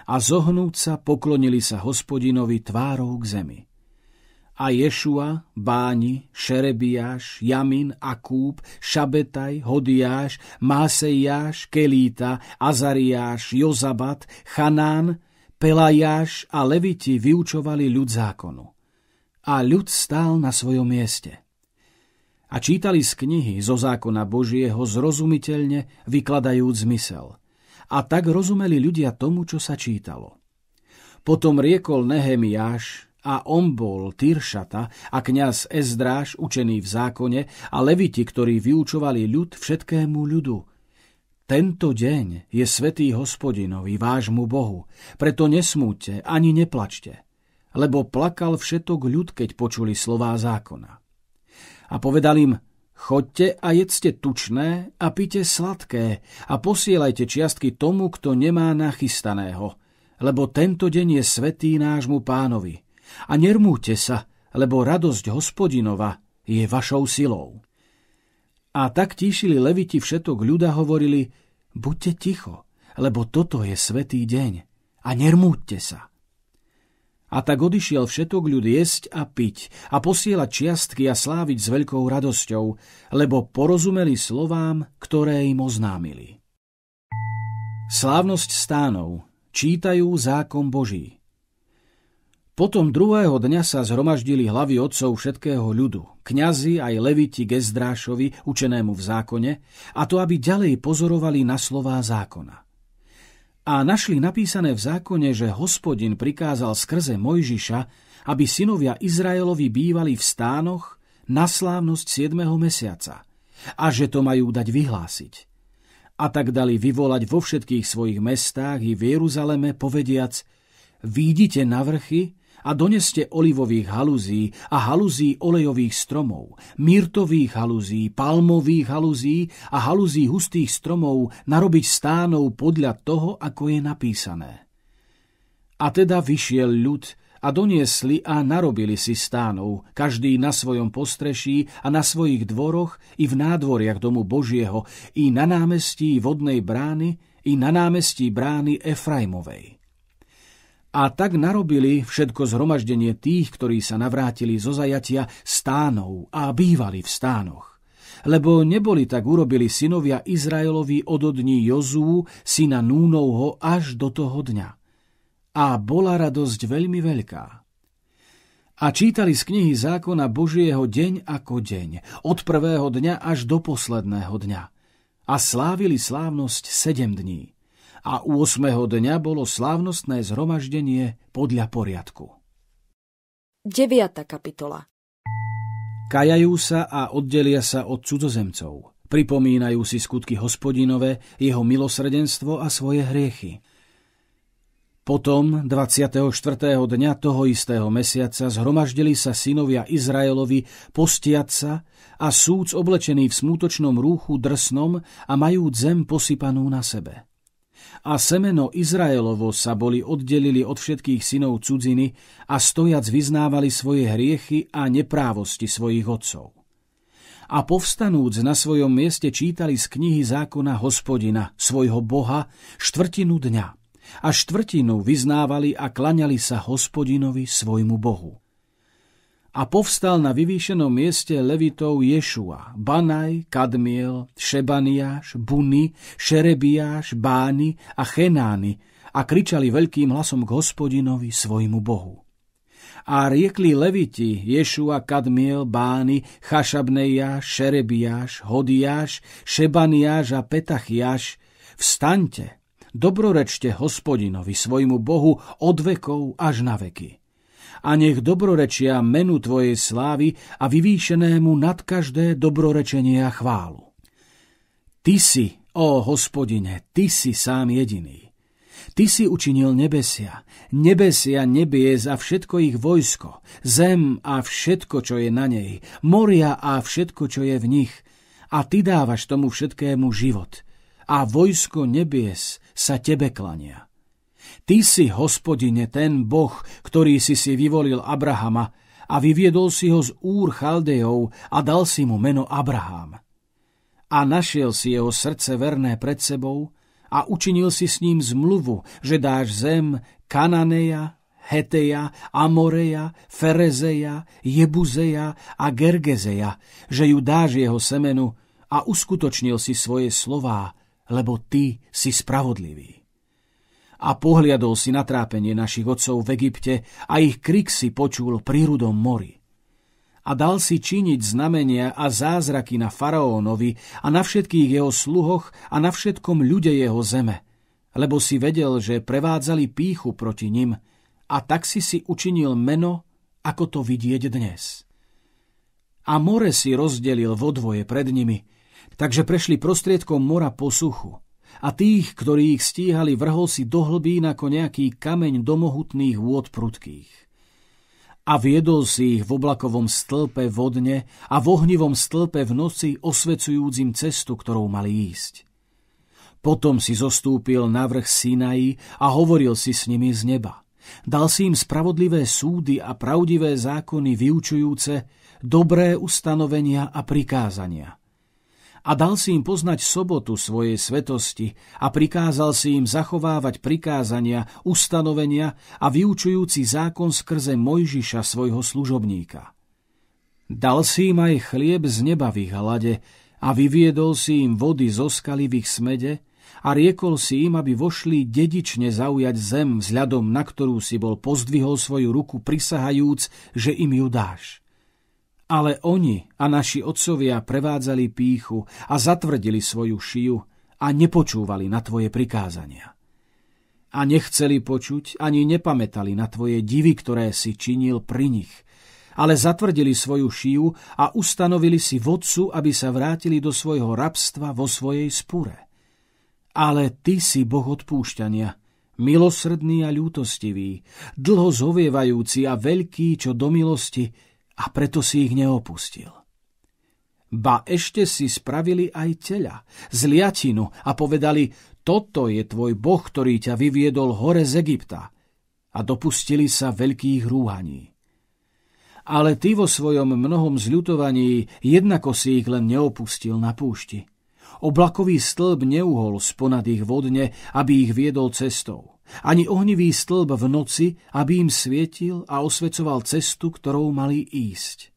A zohnúť sa poklonili sa hospodinovi tvárou k zemi. A Ješua, Báni, Šerebiáš, Jamin, Akúb, Šabetaj, Hodiáš, Másejáš, Kelíta, Azariáš, Jozabat, Chanán, Pelajáš a Leviti vyučovali ľud zákonu a ľud stál na svojom mieste. A čítali z knihy zo zákona Božieho zrozumiteľne, vykladajúc zmysel. A tak rozumeli ľudia tomu, čo sa čítalo. Potom riekol Nehemiáš, a on bol Tyršata a kňaz Ezdráš, učený v zákone, a leviti, ktorí vyučovali ľud všetkému ľudu. Tento deň je svetý hospodinovi, vášmu Bohu, preto nesmúďte ani neplačte lebo plakal všetok ľud, keď počuli slová zákona. A povedal im, chodte a jedzte tučné a pite sladké a posielajte čiastky tomu, kto nemá nachystaného, lebo tento deň je svetý nášmu pánovi. A nermúte sa, lebo radosť hospodinova je vašou silou. A tak tíšili leviti všetok ľuda hovorili, buďte ticho, lebo toto je svetý deň a nermúďte sa. A tak odišiel všetok ľud jesť a piť a posielať čiastky a sláviť s veľkou radosťou, lebo porozumeli slovám, ktoré im oznámili. Slávnosť stánov. Čítajú zákon Boží. Potom druhého dňa sa zhromaždili hlavy otcov všetkého ľudu, kňazi aj leviti Gezdrášovi, učenému v zákone, a to, aby ďalej pozorovali na slová zákona a našli napísané v zákone, že hospodin prikázal skrze Mojžiša, aby synovia Izraelovi bývali v stánoch na slávnosť 7. mesiaca a že to majú dať vyhlásiť. A tak dali vyvolať vo všetkých svojich mestách i v Jeruzaleme, povediac, výjdite na vrchy a doneste olivových haluzí a haluzí olejových stromov, myrtových haluzí, palmových haluzí a haluzí hustých stromov narobiť stánov podľa toho, ako je napísané. A teda vyšiel ľud a doniesli a narobili si stánov, každý na svojom postreší a na svojich dvoroch i v nádvoriach domu Božieho, i na námestí vodnej brány, i na námestí brány Efraimovej. A tak narobili všetko zhromaždenie tých, ktorí sa navrátili zo zajatia stánov a bývali v stánoch. Lebo neboli tak urobili synovia Izraelovi od dní Jozú, syna Núnovho, až do toho dňa. A bola radosť veľmi veľká. A čítali z knihy zákona Božieho deň ako deň, od prvého dňa až do posledného dňa. A slávili slávnosť sedem dní a u 8. dňa bolo slávnostné zhromaždenie podľa poriadku. 9. kapitola Kajajú sa a oddelia sa od cudzozemcov. Pripomínajú si skutky hospodinové, jeho milosrdenstvo a svoje hriechy. Potom 24. dňa toho istého mesiaca zhromaždili sa synovia Izraelovi postiať sa a súc oblečený v smútočnom rúchu drsnom a majú zem posypanú na sebe. A semeno Izraelovo sa boli oddelili od všetkých synov cudziny a stojac vyznávali svoje hriechy a neprávosti svojich otcov. A povstanúc na svojom mieste čítali z knihy zákona hospodina, svojho boha, štvrtinu dňa a štvrtinu vyznávali a klaňali sa hospodinovi svojmu Bohu. A povstal na vyvýšenom mieste levitov Ješua, Banaj, Kadmiel, Šebaniáš, Buny, Šerebiáš, Bány a Chenány a kričali veľkým hlasom k hospodinovi svojmu Bohu. A riekli leviti Ješua, Kadmiel, Bány, Chašabnejáš, Šerebiáš, Hodiáš, Šebaniáš a Petachiáš, vstaňte, Dobrorečte hospodinovi, svojmu Bohu, od vekov až na veky. A nech dobrorečia menu Tvojej slávy a vyvýšenému nad každé dobrorečenie a chválu. Ty si, ó hospodine, Ty si sám jediný. Ty si učinil nebesia, nebesia nebies a všetko ich vojsko, zem a všetko, čo je na nej, moria a všetko, čo je v nich. A ty dávaš tomu všetkému život. A vojsko nebies sa tebe klania. Ty si, hospodine, ten Boh, ktorý si si vyvolil Abrahama a vyviedol si ho z Úr Chaldejov a dal si mu meno Abraham. A našiel si jeho srdce verné pred sebou a učinil si s ním zmluvu, že dáš zem Kananeja, Heteja, Amoreja, Ferezeja, Jebuzeja a Gergezeja, že ju dáš jeho semenu a uskutočnil si svoje slová, lebo ty si spravodlivý. A pohliadol si na trápenie našich otcov v Egypte a ich krik si počul pri rudom mori. A dal si činiť znamenia a zázraky na faraónovi a na všetkých jeho sluhoch a na všetkom ľude jeho zeme, lebo si vedel, že prevádzali píchu proti nim a tak si si učinil meno, ako to vidieť dnes. A more si rozdelil vodvoje pred nimi, takže prešli prostriedkom mora po suchu. A tých, ktorí ich stíhali, vrhol si do hlbín ako nejaký kameň do mohutných vôd prudkých. A viedol si ich v oblakovom stĺpe vodne a v ohnivom stĺpe v noci osvecujúcim cestu, ktorou mali ísť. Potom si zostúpil na vrch Sinaji a hovoril si s nimi z neba. Dal si im spravodlivé súdy a pravdivé zákony vyučujúce, dobré ustanovenia a prikázania a dal si im poznať sobotu svojej svetosti a prikázal si im zachovávať prikázania, ustanovenia a vyučujúci zákon skrze Mojžiša svojho služobníka. Dal si im aj chlieb z neba v ich hlade a vyviedol si im vody zo skaly v ich smede a riekol si im, aby vošli dedične zaujať zem, vzhľadom na ktorú si bol pozdvihol svoju ruku prisahajúc, že im ju dáš. Ale oni a naši otcovia prevádzali píchu a zatvrdili svoju šiju a nepočúvali na tvoje prikázania. A nechceli počuť, ani nepamätali na tvoje divy, ktoré si činil pri nich, ale zatvrdili svoju šiju a ustanovili si vodcu, aby sa vrátili do svojho rabstva vo svojej spure. Ale ty si Boh odpúšťania, milosrdný a ľútostivý, dlho zovievajúci a veľký, čo do milosti, a preto si ich neopustil. Ba ešte si spravili aj teľa, zliatinu a povedali, toto je tvoj boh, ktorý ťa vyviedol hore z Egypta. A dopustili sa veľkých rúhaní. Ale ty vo svojom mnohom zľutovaní jednako si ich len neopustil na púšti. Oblakový stĺb neuhol sponad ich vodne, aby ich viedol cestou ani ohnivý stĺb v noci, aby im svietil a osvecoval cestu, ktorou mali ísť.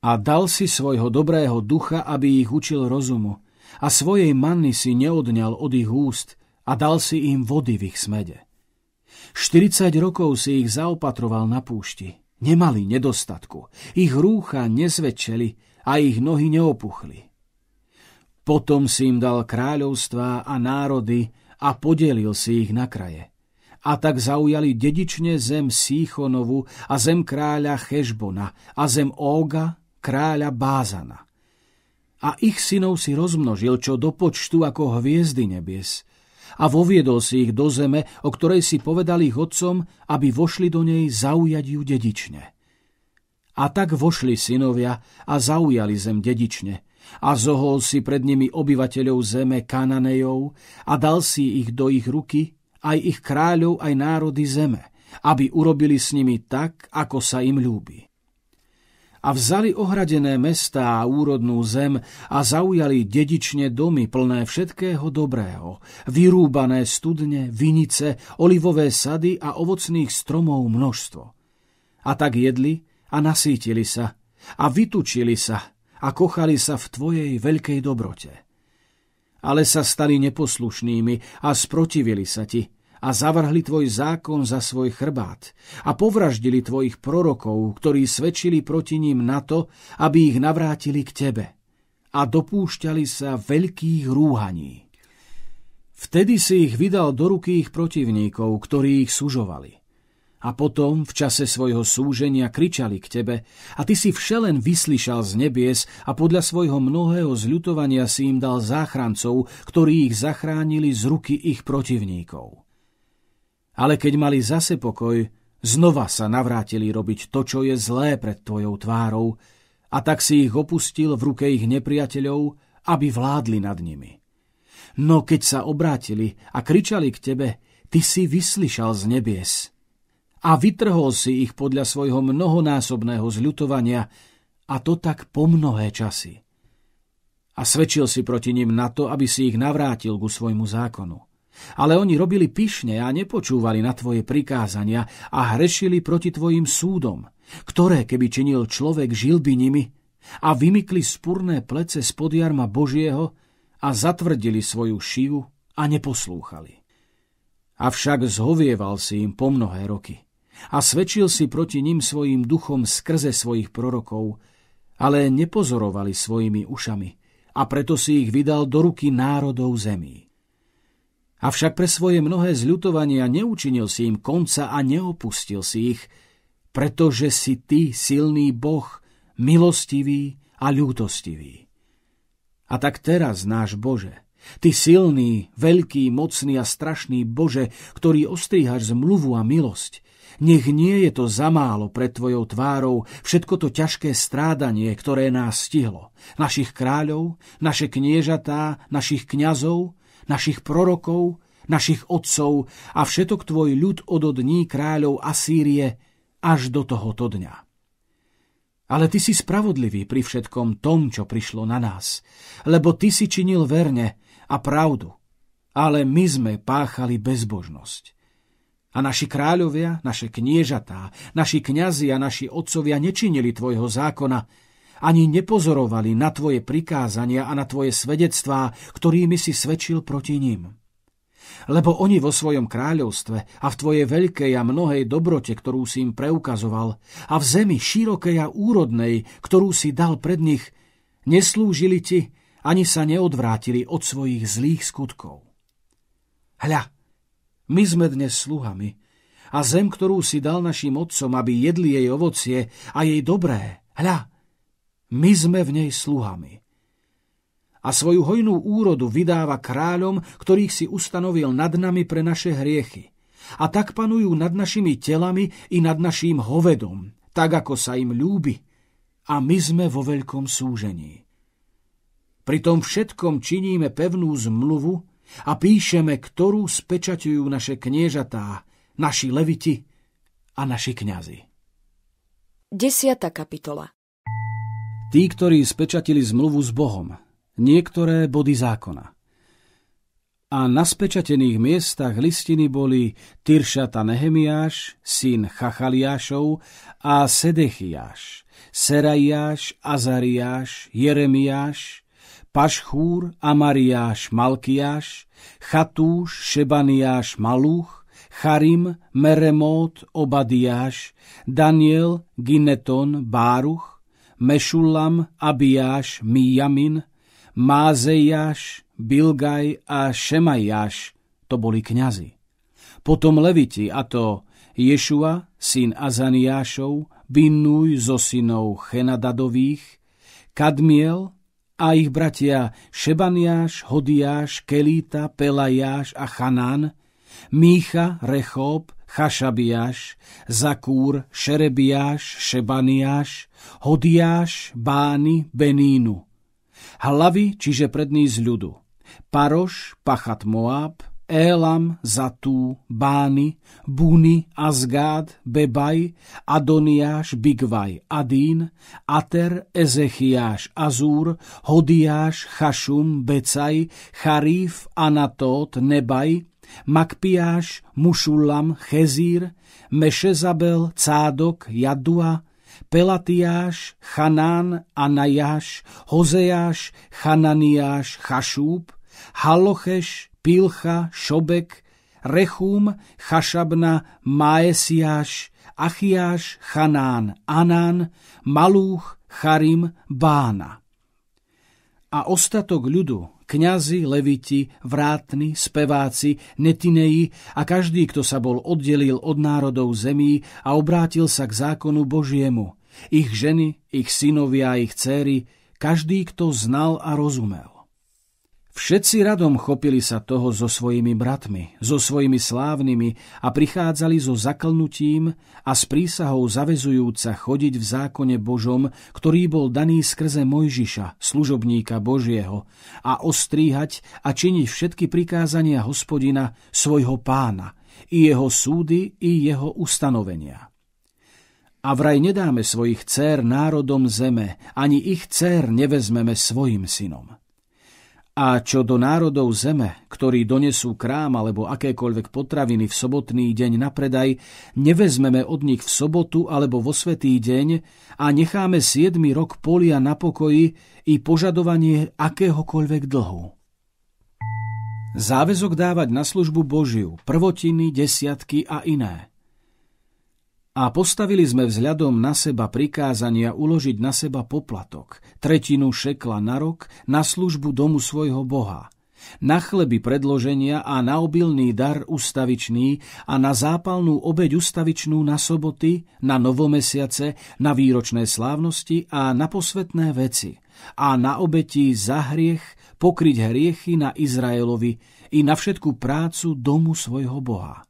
A dal si svojho dobrého ducha, aby ich učil rozumu, a svojej manny si neodňal od ich úst a dal si im vody v ich smede. 40 rokov si ich zaopatroval na púšti. Nemali nedostatku, ich rúcha nezväčšeli a ich nohy neopuchli. Potom si im dal kráľovstvá a národy a podelil si ich na kraje. A tak zaujali dedične zem Síchonovu a zem kráľa Chešbona a zem Óga, kráľa Bázana. A ich synov si rozmnožil čo do počtu ako hviezdy nebies. a voviedol si ich do zeme, o ktorej si povedal ich otcom, aby vošli do nej zaujať ju dedične. A tak vošli synovia a zaujali zem dedične. A zohol si pred nimi obyvateľov zeme Kananejov a dal si ich do ich ruky, aj ich kráľov, aj národy zeme, aby urobili s nimi tak, ako sa im ľúbi a vzali ohradené mestá a úrodnú zem a zaujali dedične domy plné všetkého dobrého, vyrúbané studne, vinice, olivové sady a ovocných stromov množstvo. A tak jedli a nasítili sa a vytučili sa a kochali sa v Tvojej veľkej dobrote. Ale sa stali neposlušnými a sprotivili sa Ti, a zavrhli tvoj zákon za svoj chrbát a povraždili tvojich prorokov, ktorí svedčili proti ním na to, aby ich navrátili k tebe a dopúšťali sa veľkých rúhaní. Vtedy si ich vydal do ruky ich protivníkov, ktorí ich sužovali. A potom v čase svojho súženia kričali k tebe a ty si všelen vyslyšal z nebies a podľa svojho mnohého zľutovania si im dal záchrancov, ktorí ich zachránili z ruky ich protivníkov. Ale keď mali zase pokoj, znova sa navrátili robiť to, čo je zlé pred tvojou tvárou, a tak si ich opustil v ruke ich nepriateľov, aby vládli nad nimi. No keď sa obrátili a kričali k tebe, ty si vyslyšal z nebies a vytrhol si ich podľa svojho mnohonásobného zľutovania, a to tak po mnohé časy. A svedčil si proti nim na to, aby si ich navrátil ku svojmu zákonu. Ale oni robili pyšne a nepočúvali na tvoje prikázania a hrešili proti tvojim súdom, ktoré, keby činil človek, žil by nimi a vymykli spurné plece spod jarma Božieho a zatvrdili svoju šivu a neposlúchali. Avšak zhovieval si im po mnohé roky a svedčil si proti ním svojim duchom skrze svojich prorokov, ale nepozorovali svojimi ušami a preto si ich vydal do ruky národov zemí. Avšak pre svoje mnohé zľutovania neučinil si im konca a neopustil si ich, pretože si ty silný Boh, milostivý a ľútostivý. A tak teraz, náš Bože, ty silný, veľký, mocný a strašný Bože, ktorý ostríhaš zmluvu a milosť, nech nie je to zamálo pred Tvojou tvárou všetko to ťažké strádanie, ktoré nás stihlo. Našich kráľov, naše kniežatá, našich kňazov, našich prorokov, našich otcov a všetok tvoj ľud od dní kráľov Asýrie až do tohoto dňa. Ale ty si spravodlivý pri všetkom tom, čo prišlo na nás, lebo ty si činil verne a pravdu, ale my sme páchali bezbožnosť. A naši kráľovia, naše kniežatá, naši kňazi a naši otcovia nečinili tvojho zákona, ani nepozorovali na tvoje prikázania a na tvoje svedectvá, ktorými si svedčil proti ním. Lebo oni vo svojom kráľovstve a v tvojej veľkej a mnohej dobrote, ktorú si im preukazoval, a v zemi širokej a úrodnej, ktorú si dal pred nich, neslúžili ti, ani sa neodvrátili od svojich zlých skutkov. Hľa, my sme dnes sluhami a zem, ktorú si dal našim otcom, aby jedli jej ovocie a jej dobré, hľa, my sme v nej sluhami. A svoju hojnú úrodu vydáva kráľom, ktorých si ustanovil nad nami pre naše hriechy. A tak panujú nad našimi telami i nad naším hovedom, tak ako sa im ľúbi. A my sme vo veľkom súžení. Pri tom všetkom činíme pevnú zmluvu a píšeme, ktorú spečaťujú naše kniežatá, naši leviti a naši kňazi. Desiata kapitola Tí, ktorí spečatili zmluvu s Bohom, niektoré body zákona. A na spečatených miestach listiny boli Tyršata Nehemiáš, syn Chachaliášov a Sedechiáš, Seraiáš, Azariáš, Jeremiáš, Pašchúr, Amariáš, Malkiáš, Chatúš, Šebaniáš, Maluch, Charim, Meremot, Obadiáš, Daniel, Gineton, Báruch, Mešulam, Abiáš, Mijamin, Mázejáš, Bilgaj a Šemajáš, to boli kňazi. Potom leviti, a to Ješua, syn Azaniášov, Binnuj zo synov Chenadadových, Kadmiel, a ich bratia Šebaniáš, Hodiáš, Kelíta, Pelajáš a Chanán, Mícha, Rechob, Chašabiáš, Zakúr, Šerebiáš, Šebaniáš, Hodiáš, Bány, Benínu. Hlavy, čiže prední z ľudu. Paroš, Pachat Moab, Élam, Zatú, Bány, Búny, Azgád, Bebaj, Adoniáš, Bigvaj, Adín, Ater, Ezechiáš, Azúr, Hodiáš, Chašum, Becaj, Charíf, Anatót, Nebaj, Makpiáš, Mušulam, Chezír, Mešezabel, Cádok, Jadua, Pelatiáš, Chanán, Anajáš, Hozejáš, Chananiáš, Chašúb, Halocheš, Pilcha, Šobek, Rechum, Chašabna, Maesiáš, Achiáš, Chanán, Anán, Malúch, Charim, Bána. A ostatok ľudu, kňazi, leviti, vrátni, speváci, netineji a každý, kto sa bol oddelil od národov zemí a obrátil sa k zákonu Božiemu, ich ženy, ich synovia ich céry, každý, kto znal a rozumel. Všetci radom chopili sa toho so svojimi bratmi, so svojimi slávnymi a prichádzali so zaklnutím a s prísahou zavezujúca chodiť v zákone Božom, ktorý bol daný skrze Mojžiša, služobníka Božieho, a ostríhať a činiť všetky prikázania hospodina, svojho pána, i jeho súdy, i jeho ustanovenia. A vraj nedáme svojich dcer národom zeme, ani ich dcer nevezmeme svojim synom. A čo do národov zeme, ktorí donesú krám alebo akékoľvek potraviny v sobotný deň na predaj, nevezmeme od nich v sobotu alebo vo svetý deň a necháme siedmy rok polia na pokoji i požadovanie akéhokoľvek dlhu. Záväzok dávať na službu Božiu, prvotiny, desiatky a iné – a postavili sme vzhľadom na seba prikázania uložiť na seba poplatok, tretinu šekla na rok, na službu domu svojho Boha, na chleby predloženia a na obilný dar ustavičný a na zápalnú obeď ustavičnú na soboty, na novomesiace, na výročné slávnosti a na posvetné veci a na obeti za hriech pokryť hriechy na Izraelovi i na všetku prácu domu svojho Boha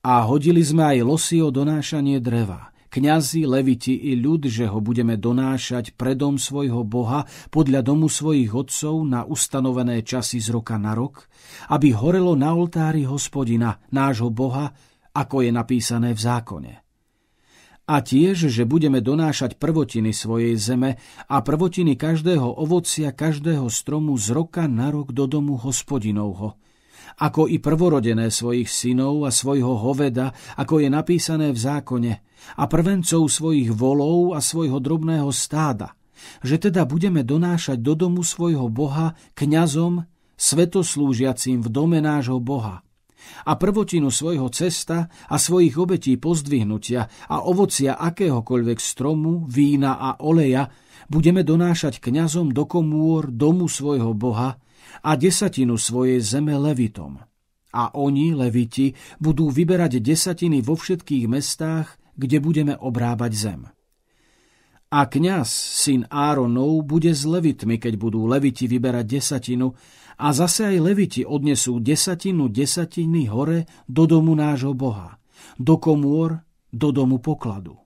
a hodili sme aj losy o donášanie dreva. Kňazi, leviti i ľud, že ho budeme donášať predom svojho Boha podľa domu svojich otcov na ustanovené časy z roka na rok, aby horelo na oltári hospodina, nášho Boha, ako je napísané v zákone. A tiež, že budeme donášať prvotiny svojej zeme a prvotiny každého ovocia, každého stromu z roka na rok do domu hospodinovho, ako i prvorodené svojich synov a svojho hoveda, ako je napísané v zákone, a prvencov svojich volov a svojho drobného stáda, že teda budeme donášať do domu svojho Boha kňazom, svetoslúžiacím v dome nášho Boha a prvotinu svojho cesta a svojich obetí pozdvihnutia a ovocia akéhokoľvek stromu, vína a oleja budeme donášať kňazom do komôr domu svojho Boha a desatinu svojej zeme levitom. A oni, leviti, budú vyberať desatiny vo všetkých mestách, kde budeme obrábať zem. A kňaz, syn Áronov, bude s levitmi, keď budú leviti vyberať desatinu, a zase aj leviti odnesú desatinu desatiny hore do domu nášho Boha, do komôr, do domu pokladu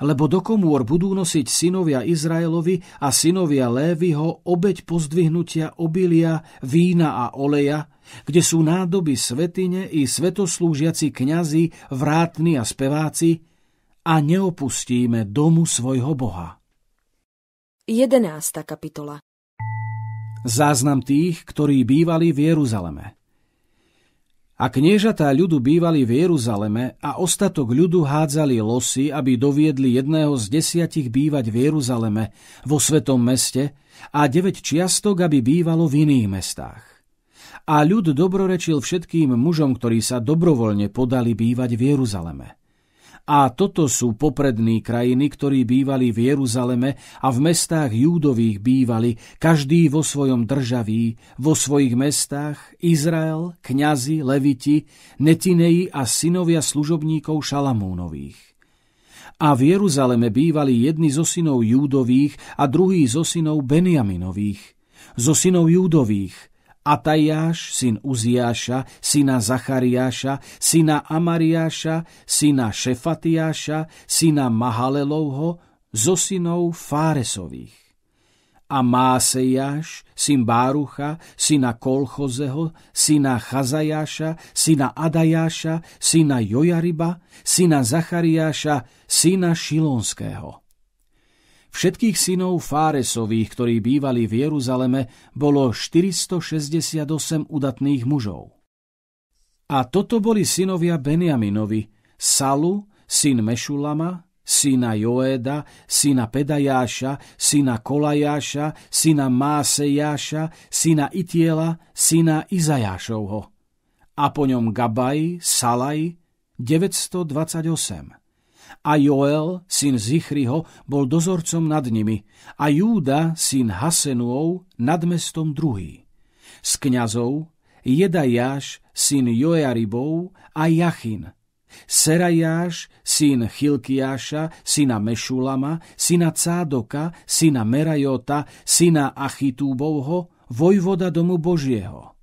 lebo do komôr budú nosiť synovia Izraelovi a synovia Lévyho obeď pozdvihnutia obilia, vína a oleja, kde sú nádoby svetine i svetoslúžiaci kňazi, vrátni a speváci, a neopustíme domu svojho Boha. 11. kapitola Záznam tých, ktorí bývali v Jeruzaleme. A kniežatá ľudu bývali v Jeruzaleme a ostatok ľudu hádzali losy, aby doviedli jedného z desiatich bývať v Jeruzaleme, vo svetom meste, a deväť čiastok, aby bývalo v iných mestách. A ľud dobrorečil všetkým mužom, ktorí sa dobrovoľne podali bývať v Jeruzaleme. A toto sú poprední krajiny, ktorí bývali v Jeruzaleme a v mestách Júdových bývali, každý vo svojom državí, vo svojich mestách, Izrael, kňazi, leviti, netineji a synovia služobníkov Šalamúnových. A v Jeruzaleme bývali jedni zo synov Júdových a druhý zo synov Benjaminových. Zo synov Júdových Atajáš, syn Uziáša, syna Zachariáša, syna Amariáša, syna Šefatiáša, syna Mahalelovho, zo synov Fáresových a Másejáš, syn Bárucha, syna Kolchozeho, syna Chazajáša, syna Adajáša, syna Jojariba, syna Zachariáša, syna Šilonského. Všetkých synov Fáresových, ktorí bývali v Jeruzaleme, bolo 468 udatných mužov. A toto boli synovia Benjaminovi, Salu, syn Mešulama, syna Joéda, syna Pedajáša, syna Kolajáša, syna Másejáša, syna Itiela, syna Izajášovho. A po ňom Gabaj, Salaj, 928. A Joel, syn Zichriho, bol dozorcom nad nimi, a Júda, syn Hasenuov, nad mestom druhý. Z kňazov Jedajáš, syn Jojaribov a Jachin, Serajáš, syn Chilkiáša, syna Mešulama, syna Cádoka, syna Merajota, syna Achitúbovho, vojvoda domu Božieho.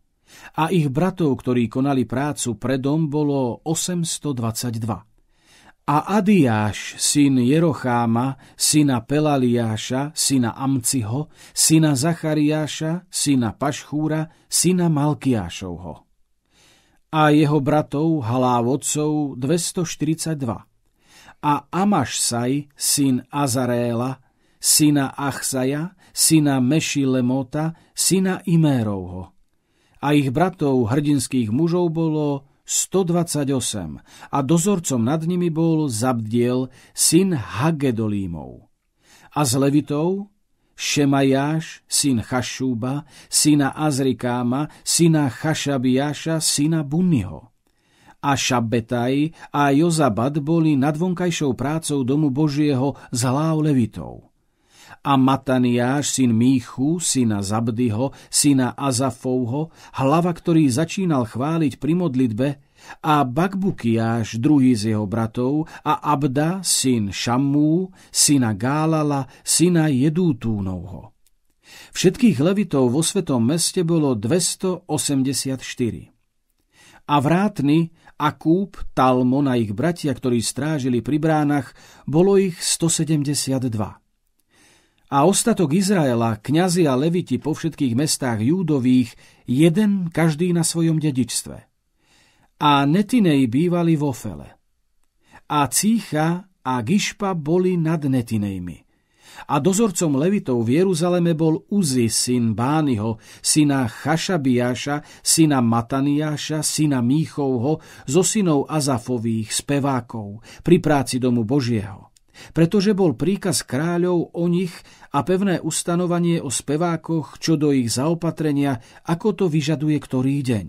A ich bratov, ktorí konali prácu predom, bolo 822. A Adiáš, syn Jerocháma, syna Pelaliáša, syna Amciho, syna Zachariáša, syna Pašchúra, syna Malkiášovho a jeho bratov Halávodcov 242. A Amašsaj, syn Azaréla, syna Achsaja, syna Mešilemota, syna Imérovho. A ich bratov hrdinských mužov bolo 128 a dozorcom nad nimi bol Zabdiel, syn Hagedolímov. A z Levitov Šemajáš, syn Chašúba, syna Azrikáma, syna Chašabiáša, syna Bunniho. A Šabetaj a Jozabad boli nad vonkajšou prácou domu Božieho z hlav Levitov. A Mataniáš, syn Míchu, syna Zabdyho, syna Azafovho, hlava, ktorý začínal chváliť pri modlitbe, a Bakbukiáš, druhý z jeho bratov, a Abda, syn Šammú, syna Gálala, syna Jedútúnovho. Všetkých levitov vo svetom meste bolo 284. A vrátny, Akúp, Talmon a ich bratia, ktorí strážili pri bránach, bolo ich 172. A ostatok Izraela, kňazi a leviti po všetkých mestách júdových, jeden každý na svojom dedičstve a Netinej bývali vo Fele. A Cícha a Gišpa boli nad Netinejmi. A dozorcom Levitov v Jeruzaleme bol Uzi, syn Bányho, syna Chašabiáša, syna Mataniáša, syna Míchovho, zo synov Azafových, spevákov, pri práci domu Božieho. Pretože bol príkaz kráľov o nich a pevné ustanovanie o spevákoch, čo do ich zaopatrenia, ako to vyžaduje ktorý deň.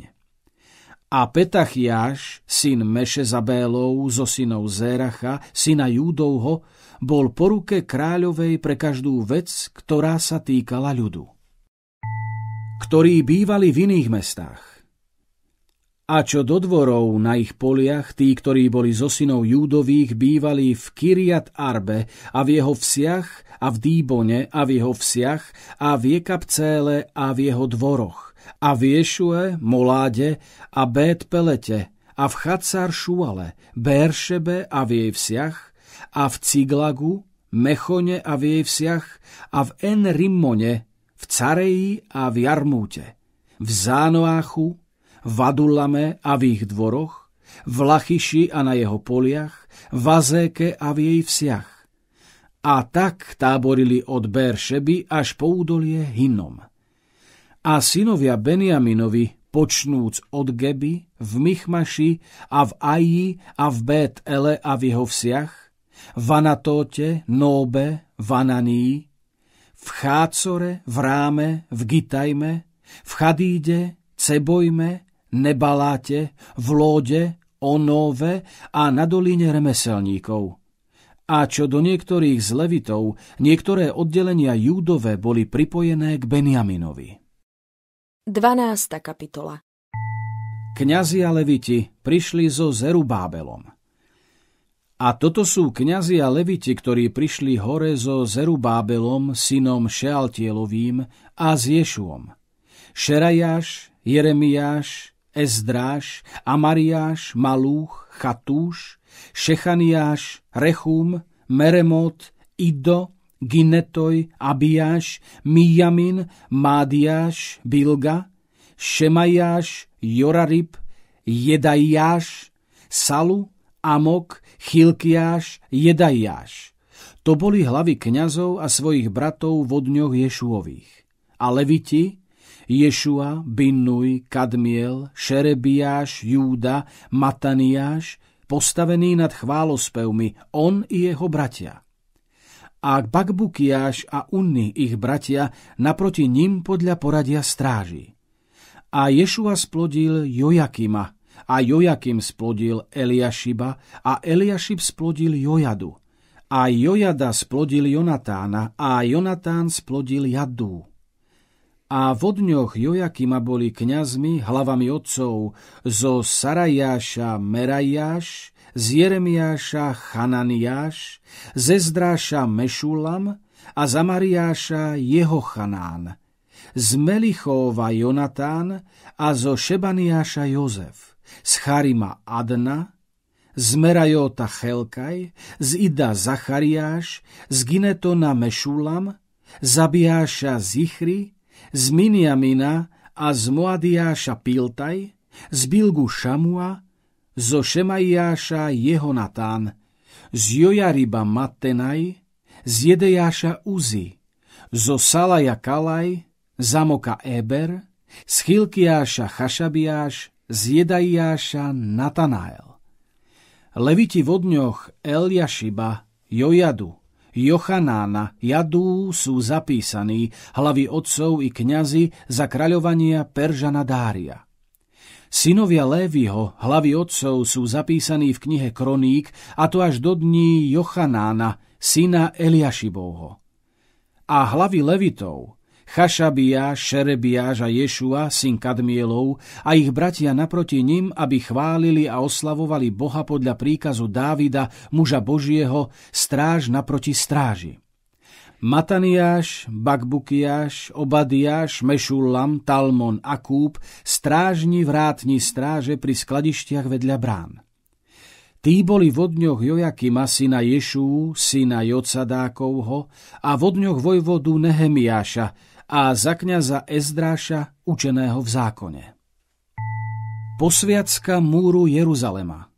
A Petachiáš, syn Mešezabélov, zo synov Zéracha, syna Júdovho, bol po ruke kráľovej pre každú vec, ktorá sa týkala ľudu. Ktorí bývali v iných mestách. A čo do dvorov na ich poliach, tí, ktorí boli zo synov Júdových, bývali v Kiriat Arbe a v jeho vsiach a v Dýbone a v jeho vsiach a v Jekapcéle a v jeho dvoroch a v Ješue, Moláde a Bét Pelete a v Chacar Šuale, Beršebe a v jej vsiach a v Ciglagu, Mechone a v jej vsiach a v En Rimmone, v Careji a v Jarmúte, v Zánoáchu, v Adulame a v ich dvoroch, v Lachyši a na jeho poliach, v Azéke a v jej vsiach. A tak táborili od Beršeby až po údolie Hinnom. A synovia Benjaminovi, počnúc od Geby, v Michmaši a v Aji a v Bet a v jeho vsiach, v Anatóte, Nóbe, v Ananii, v Chácore, v Ráme, v Gitajme, v Chadíde, Cebojme, Nebaláte, v Lóde, Onove a na doline remeselníkov. A čo do niektorých z Levitov, niektoré oddelenia Júdové boli pripojené k Benjaminovi. 12. kapitola Kňazi a leviti prišli so Zerubábelom. A toto sú kňazi a leviti, ktorí prišli hore so Zerubábelom, synom Šealtielovým a s Ješuom. Šerajáš, Jeremiáš, Ezdráš, Amariáš, Malúch, Chatúš, Šechaniáš, Rechum, Meremot, Ido, Ginetoj, Abiáš, Mijamin, Mádiáš, Bilga, Šemajáš, Jorarib, Jedajáš, Salu, Amok, Chilkiáš, Jedajáš. To boli hlavy kňazov a svojich bratov v dňoch Ješuových. A leviti, Ješua, Binnuj, Kadmiel, Šerebiáš, Júda, Mataniáš, postavený nad chválospevmi, on i jeho bratia. A Bakbukiáš a Unny, ich bratia, naproti ním podľa poradia stráži. A Ješua splodil Jojakima, a Jojakim splodil Eliašiba a Eliašib splodil Jojadu. A Jojada splodil Jonatána a Jonatán splodil Jadú. A v dňoch Jojakima boli kňazmi, hlavami otcov, zo Sarajáša Merajáš, z Jeremiáša Chananiáš, ze Zdráša Mešulam a za Mariáša Jehochanán, z Melichova Jonatán a zo Šebaniáša Jozef z Charima Adna, z Merajota Chelkaj, z Ida Zachariáš, z Ginetona Mešulam, z Abiáša Zichri, z Miniamina a z Moadiáša Piltaj, z Bilgu Šamua, zo Šemaiáša Jehonatán, z Jojariba Mattenaj, z Jedejáša Uzi, zo Salaja Kalaj, Zamoka Eber, z Chilkiáša Chašabiáš, z Jedaiáša Natanael. Leviti v dňoch Eliašiba, Jojadu, Jochanána, Jadú sú zapísaní, hlavy otcov i kňazi za kráľovania Peržana Dária. Synovia Lévyho, hlavy otcov, sú zapísaní v knihe Kroník, a to až do dní Jochanána, syna Eliašibovho. A hlavy Levitov, Chašabia, Šerebiáš a Ješua, syn Kadmielov, a ich bratia naproti ním, aby chválili a oslavovali Boha podľa príkazu Dávida, muža Božieho, stráž naproti stráži. Mataniáš, Bakbukiáš, Obadiáš, Mešullam, Talmon, Akúp, strážni vrátni stráže pri skladištiach vedľa brán. Tí boli v dňoch Jojakima syna Ješú, syna Jocadákovho a v dňoch vojvodu Nehemiáša, a za kniaza Ezdráša, učeného v zákone. Posviacka múru Jeruzalema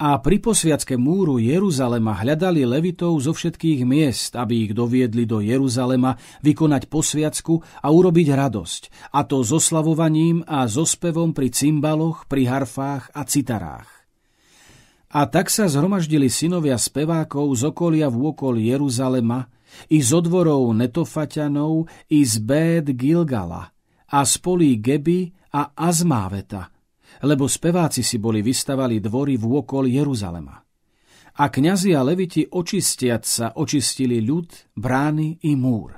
a pri posviacke múru Jeruzalema hľadali levitov zo všetkých miest, aby ich doviedli do Jeruzalema vykonať posviacku a urobiť radosť, a to so slavovaním a so spevom pri cymbaloch, pri harfách a citarách. A tak sa zhromaždili synovia spevákov z okolia v okol Jeruzalema, i z odvorov Netofaťanov, i z Béd Gilgala, a z polí Geby a Azmáveta, lebo speváci si boli vystavali dvory v okol Jeruzalema. A kňazi a leviti očistiať sa očistili ľud, brány i múr.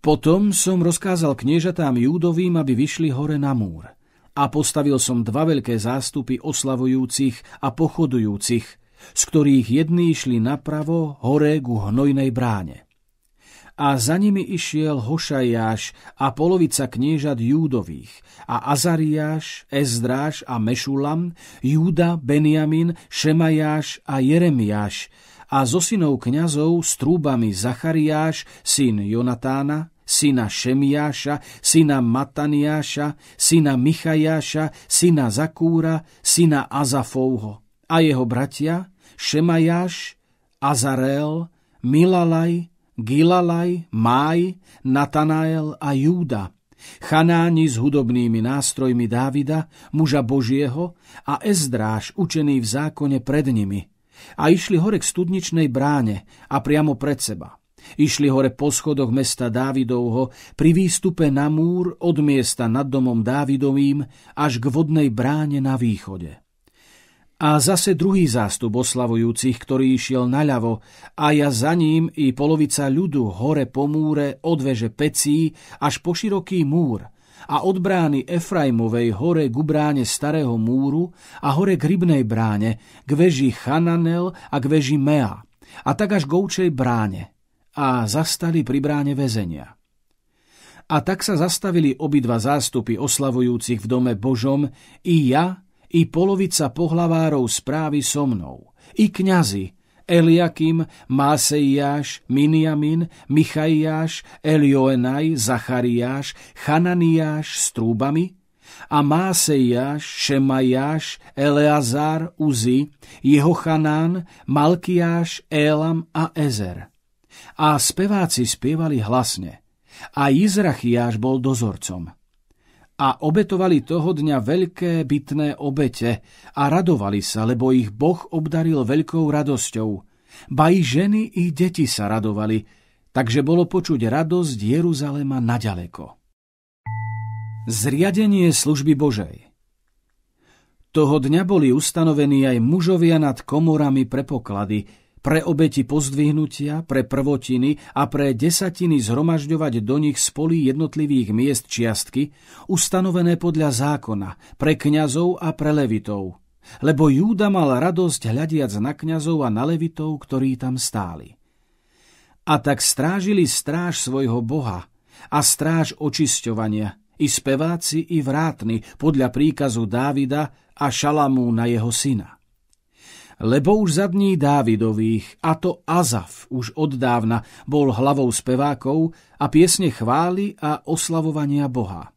Potom som rozkázal kniežatám Júdovým, aby vyšli hore na múr. A postavil som dva veľké zástupy oslavujúcich a pochodujúcich, z ktorých jední išli napravo hore ku hnojnej bráne. A za nimi išiel Hošajáš a polovica kniežat Júdových, a Azariáš, Ezdráš a Mešulam, Júda, Beniamin, Šemajáš a Jeremiáš, a zo synov kňazov s trúbami Zachariáš, syn Jonatána, syna Šemiáša, syna Mataniáša, syna Michajáša, syna Zakúra, syna Azafovho a jeho bratia Šemajáš, Azarel, Milalaj, Gilalaj, Máj, Natanael a Júda, Chanáni s hudobnými nástrojmi Dávida, muža Božieho a Ezdráš, učený v zákone pred nimi. A išli hore k studničnej bráne a priamo pred seba. Išli hore po schodoch mesta Dávidovho pri výstupe na múr od miesta nad domom Dávidovým až k vodnej bráne na východe. A zase druhý zástup oslavujúcich, ktorý išiel naľavo, a ja za ním i polovica ľudu hore po múre od veže pecí až po široký múr, a od brány Efraimovej hore ku bráne Starého múru a hore k rybnej bráne, k veži Chananel a k veži Mea. A tak až k bráne. A zastali pri bráne väzenia. A tak sa zastavili obidva zástupy oslavujúcich v dome Božom, i ja, i polovica pohlavárov správy so mnou, i kňazi, Eliakim, Másejáš, Miniamin, Michaiáš, Elioenaj, Zachariáš, Chananiáš s trúbami a Másejáš, Šemajáš, Eleazar, Uzi, Jehochanán, Malkiáš, Élam a Ezer. A speváci spievali hlasne. A Izrachiáš bol dozorcom a obetovali toho dňa veľké bytné obete a radovali sa, lebo ich Boh obdaril veľkou radosťou. Ba i ženy i deti sa radovali, takže bolo počuť radosť Jeruzalema naďaleko. Zriadenie služby Božej Toho dňa boli ustanovení aj mužovia nad komorami pre poklady, pre obeti pozdvihnutia, pre prvotiny a pre desatiny zhromažďovať do nich spolí jednotlivých miest čiastky, ustanovené podľa zákona, pre kňazov a pre levitov. Lebo Júda mal radosť hľadiac na kňazov a na levitov, ktorí tam stáli. A tak strážili stráž svojho boha a stráž očisťovania, i speváci, i vrátni, podľa príkazu Dávida a Šalamúna jeho syna lebo už za dní Dávidových, a to Azaf už od dávna bol hlavou spevákov a piesne chvály a oslavovania Boha.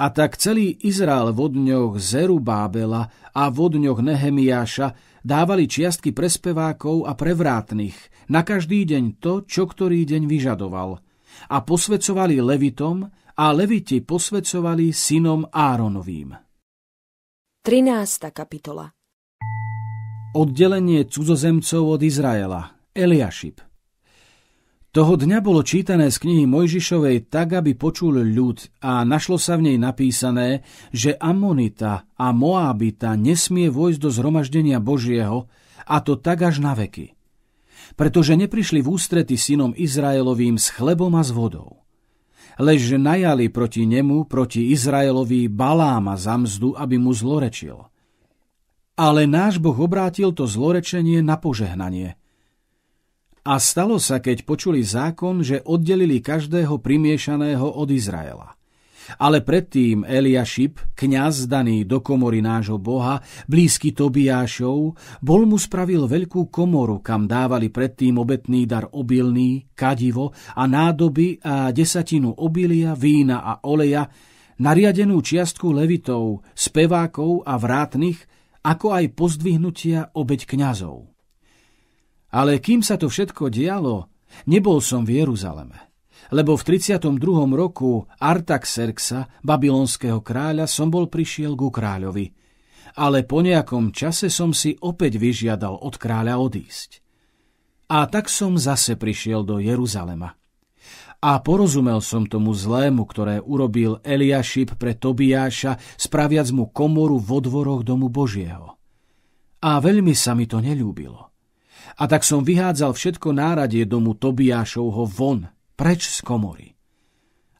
A tak celý Izrael v dňoch Zerubábela a v dňoch Nehemiáša dávali čiastky pre spevákov a pre vrátnych, na každý deň to, čo ktorý deň vyžadoval. A posvecovali Levitom a Leviti posvecovali synom Áronovým. 13. kapitola Oddelenie cudzozemcov od Izraela. Eliašib. Toho dňa bolo čítané z knihy Mojžišovej tak, aby počul ľud a našlo sa v nej napísané, že Amonita a Moábita nesmie vojsť do zhromaždenia Božieho a to tak až na veky. Pretože neprišli v ústrety synom Izraelovým s chlebom a s vodou. Lež najali proti nemu, proti Izraelovi Baláma za mzdu, aby mu zlorečil – ale náš Boh obrátil to zlorečenie na požehnanie. A stalo sa, keď počuli zákon, že oddelili každého primiešaného od Izraela. Ale predtým Eliašib, kňaz daný do komory nášho boha, blízky Tobiášov, bol mu spravil veľkú komoru, kam dávali predtým obetný dar obilný, kadivo a nádoby a desatinu obilia, vína a oleja, nariadenú čiastku levitov, spevákov a vrátnych, ako aj pozdvihnutia obeď kňazov. Ale kým sa to všetko dialo, nebol som v Jeruzaleme. Lebo v 32. roku Artaxerxa, babylonského kráľa, som bol prišiel ku kráľovi. Ale po nejakom čase som si opäť vyžiadal od kráľa odísť. A tak som zase prišiel do Jeruzalema. A porozumel som tomu zlému, ktoré urobil Eliašib pre Tobiáša, spraviac mu komoru vo dvoroch domu Božieho. A veľmi sa mi to nelúbilo. A tak som vyhádzal všetko náradie domu Tobiášovho von, preč z komory.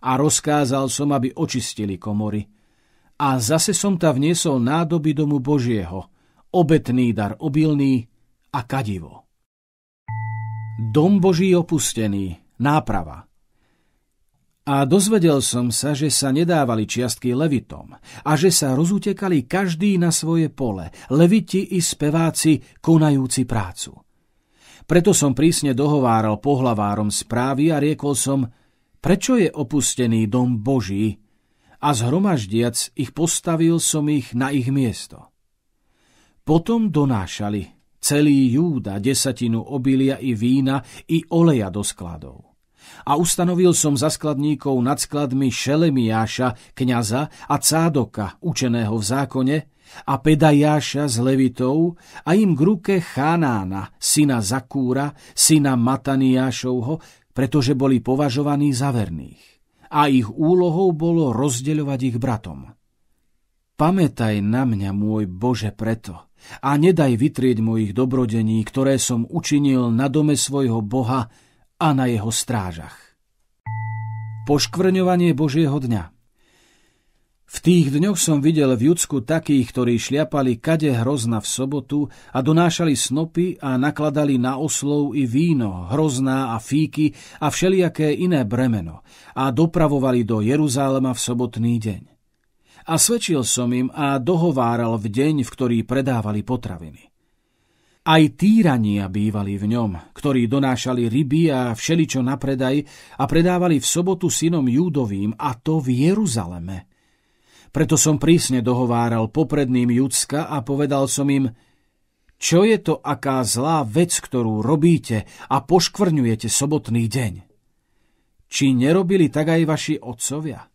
A rozkázal som, aby očistili komory. A zase som tam vniesol nádoby domu Božieho, obetný dar obilný a kadivo. Dom Boží opustený, náprava – a dozvedel som sa, že sa nedávali čiastky levitom a že sa rozutekali každý na svoje pole, leviti i speváci konajúci prácu. Preto som prísne dohováral pohlavárom správy a riekol som, prečo je opustený dom Boží a zhromaždiac ich postavil som ich na ich miesto. Potom donášali celý Júda desatinu obilia i vína i oleja do skladov a ustanovil som za skladníkov nad skladmi Šelemiáša, kňaza a Cádoka, učeného v zákone, a Pedajáša z Levitov a im k ruke Chanána, syna Zakúra, syna Mataniášovho, pretože boli považovaní za verných. A ich úlohou bolo rozdeľovať ich bratom. Pamätaj na mňa, môj Bože, preto a nedaj vytrieť mojich dobrodení, ktoré som učinil na dome svojho Boha, a na jeho strážach. Poškvrňovanie Božieho dňa V tých dňoch som videl v Judsku takých, ktorí šliapali kade hrozna v sobotu a donášali snopy a nakladali na oslov i víno, hrozná a fíky a všelijaké iné bremeno a dopravovali do Jeruzálema v sobotný deň. A svedčil som im a dohováral v deň, v ktorý predávali potraviny. Aj týrania bývali v ňom, ktorí donášali ryby a všeličo na predaj a predávali v sobotu synom Júdovým, a to v Jeruzaleme – preto som prísne dohováral popredným Judska a povedal som im, čo je to aká zlá vec, ktorú robíte a poškvrňujete sobotný deň? Či nerobili tak aj vaši otcovia?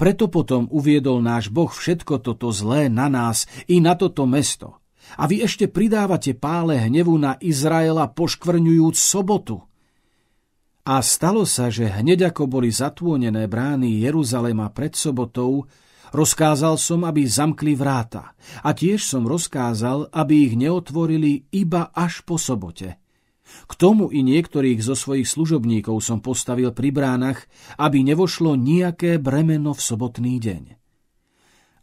Preto potom uviedol náš Boh všetko toto zlé na nás i na toto mesto. A vy ešte pridávate pále hnevu na Izraela poškvrňujúc sobotu. A stalo sa, že hneď ako boli zatvonené brány Jeruzalema pred sobotou, Rozkázal som, aby zamkli vráta a tiež som rozkázal, aby ich neotvorili iba až po sobote. K tomu i niektorých zo svojich služobníkov som postavil pri bránach, aby nevošlo nejaké bremeno v sobotný deň.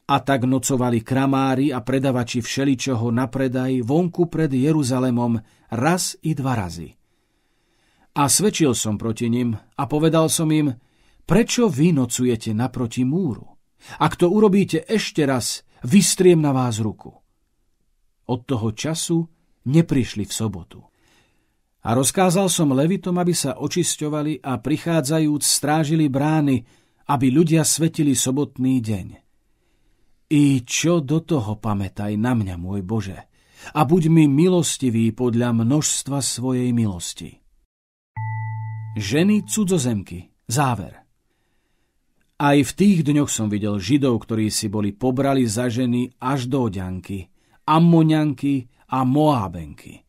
A tak nocovali kramári a predavači všeličoho na predaj vonku pred Jeruzalemom raz i dva razy. A svedčil som proti nim a povedal som im, prečo vy nocujete naproti múru? Ak to urobíte ešte raz, vystriem na vás ruku. Od toho času neprišli v sobotu. A rozkázal som Levitom, aby sa očisťovali a prichádzajúc strážili brány, aby ľudia svetili sobotný deň. I čo do toho pamätaj na mňa, môj Bože, a buď mi milostivý podľa množstva svojej milosti. Ženy cudzozemky. Záver. Aj v tých dňoch som videl Židov, ktorí si boli pobrali za ženy až do Oďanky, Ammonianky a Moábenky.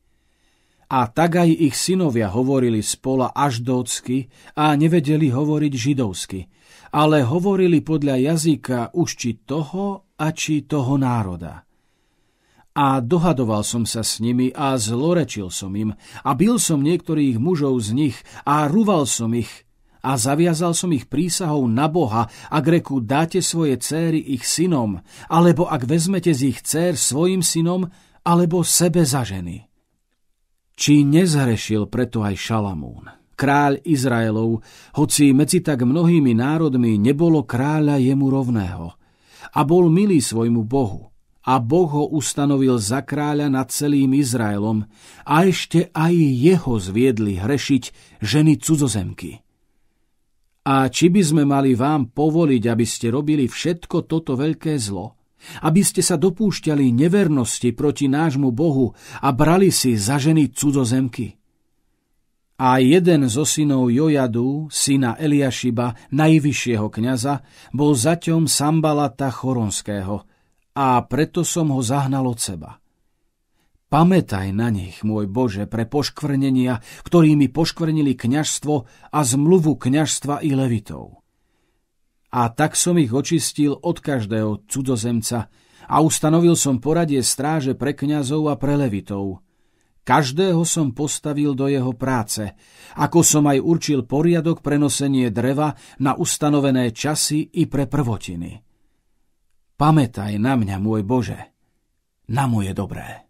A tak aj ich synovia hovorili spola až dócky a nevedeli hovoriť židovsky, ale hovorili podľa jazyka už či toho a či toho národa. A dohadoval som sa s nimi a zlorečil som im a bil som niektorých mužov z nich a ruval som ich – a zaviazal som ich prísahou na Boha, ak reku dáte svoje céry ich synom, alebo ak vezmete z ich cér svojim synom, alebo sebe za ženy. Či nezhrešil preto aj Šalamún, kráľ Izraelov, hoci medzi tak mnohými národmi nebolo kráľa jemu rovného, a bol milý svojmu Bohu, a Boh ho ustanovil za kráľa nad celým Izraelom, a ešte aj jeho zviedli hrešiť ženy cudzozemky. A či by sme mali vám povoliť, aby ste robili všetko toto veľké zlo? Aby ste sa dopúšťali nevernosti proti nášmu Bohu a brali si za ženy cudzozemky? A jeden zo synov Jojadu, syna Eliašiba, najvyššieho kňaza, bol zaťom Sambalata Choronského a preto som ho zahnal od seba. Pamätaj na nich, môj Bože, pre poškvrnenia, ktorými poškvrnili kňažstvo a zmluvu kňažstva i levitov. A tak som ich očistil od každého cudzozemca a ustanovil som poradie stráže pre kňazov a pre levitov. Každého som postavil do jeho práce, ako som aj určil poriadok prenosenie dreva na ustanovené časy i pre prvotiny. Pamätaj na mňa, môj Bože, na moje dobré.